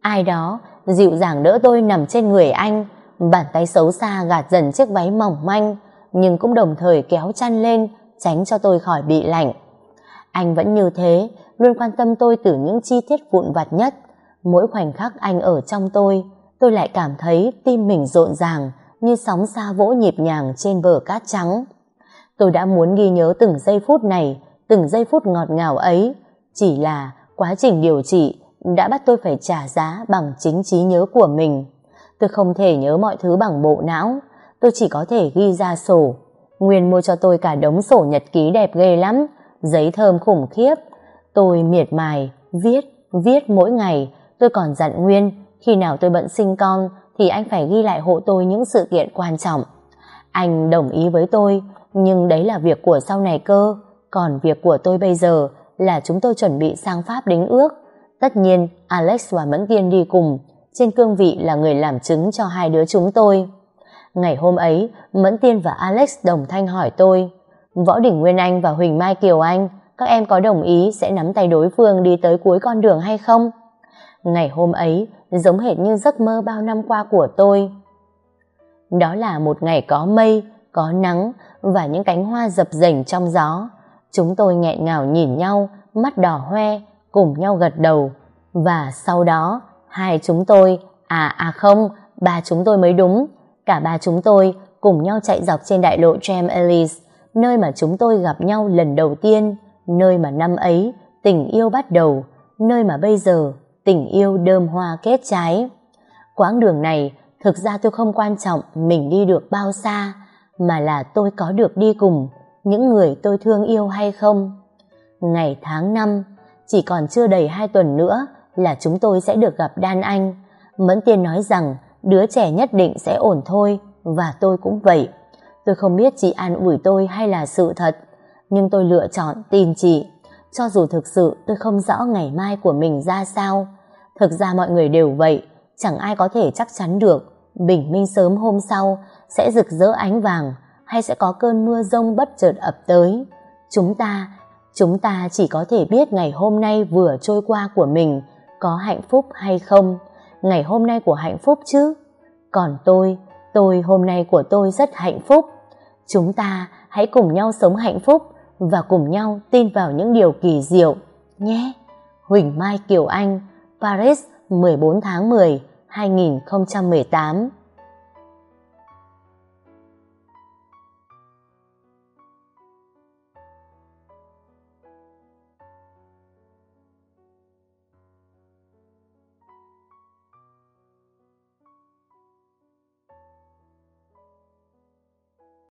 Ai đó dịu dàng đỡ tôi nằm trên người anh, bàn tay xấu xa gạt dần chiếc váy mỏng manh, nhưng cũng đồng thời kéo chăn lên, tránh cho tôi khỏi bị lạnh. Anh vẫn như thế, luôn quan tâm tôi từ những chi tiết vụn vặt nhất. Mỗi khoảnh khắc anh ở trong tôi, tôi lại cảm thấy tim mình rộn ràng, như sóng xa vỗ nhịp nhàng trên bờ cát trắng. Tôi đã muốn ghi nhớ từng giây phút này, từng giây phút ngọt ngào ấy, chỉ là quá trình điều trị đã bắt tôi phải trả giá bằng chính trí nhớ của mình. Tôi không thể nhớ mọi thứ bằng bộ não, tôi chỉ có thể ghi ra sổ. Nguyên mua cho tôi cả đống sổ nhật ký đẹp ghê lắm, giấy thơm khủng khiếp. Tôi miệt mài, viết, viết mỗi ngày. Tôi còn dặn Nguyên, khi nào tôi bận sinh con thì anh phải ghi lại hộ tôi những sự kiện quan trọng. Anh đồng ý với tôi, nhưng đấy là việc của sau này cơ. Còn việc của tôi bây giờ là chúng tôi chuẩn bị sang Pháp đính ước. Tất nhiên, Alex và Mẫn Kiên đi cùng, trên cương vị là người làm chứng cho hai đứa chúng tôi. Ngày hôm ấy, Mẫn Tiên và Alex đồng thanh hỏi tôi, Võ Đỉnh Nguyên Anh và Huỳnh Mai Kiều Anh, các em có đồng ý sẽ nắm tay đối phương đi tới cuối con đường hay không? Ngày hôm ấy, giống hệt như giấc mơ bao năm qua của tôi. Đó là một ngày có mây, có nắng và những cánh hoa dập dềnh trong gió. Chúng tôi nghẹn ngào nhìn nhau, mắt đỏ hoe, cùng nhau gật đầu. Và sau đó, hai chúng tôi, à à không, ba chúng tôi mới đúng, cả ba chúng tôi cùng nhau chạy dọc trên đại lộ Tram Ellis, nơi mà chúng tôi gặp nhau lần đầu tiên, nơi mà năm ấy tình yêu bắt đầu, nơi mà bây giờ tình yêu đơm hoa kết trái. Quãng đường này thực ra tôi không quan trọng mình đi được bao xa, mà là tôi có được đi cùng những người tôi thương yêu hay không. Ngày tháng năm, chỉ còn chưa đầy hai tuần nữa là chúng tôi sẽ được gặp Đan Anh. Mẫn Tiên nói rằng đứa trẻ nhất định sẽ ổn thôi, và tôi cũng vậy. Tôi không biết chị an ủi tôi hay là sự thật, nhưng tôi lựa chọn tin chị. Cho dù thực sự tôi không rõ ngày mai của mình ra sao. Thực ra mọi người đều vậy, chẳng ai có thể chắc chắn được. Bình minh sớm hôm sau sẽ rực rỡ ánh vàng hay sẽ có cơn mưa rông bất chợt ập tới. Chúng ta, chúng ta chỉ có thể biết ngày hôm nay vừa trôi qua của mình có hạnh phúc hay không. Ngày hôm nay của hạnh phúc chứ. Còn tôi, tôi hôm nay của tôi rất hạnh phúc. Chúng ta hãy cùng nhau sống hạnh phúc và cùng nhau tin vào những điều kỳ diệu nhé. Huỳnh Mai Kiều Anh, Paris, 14 tháng 10, 2018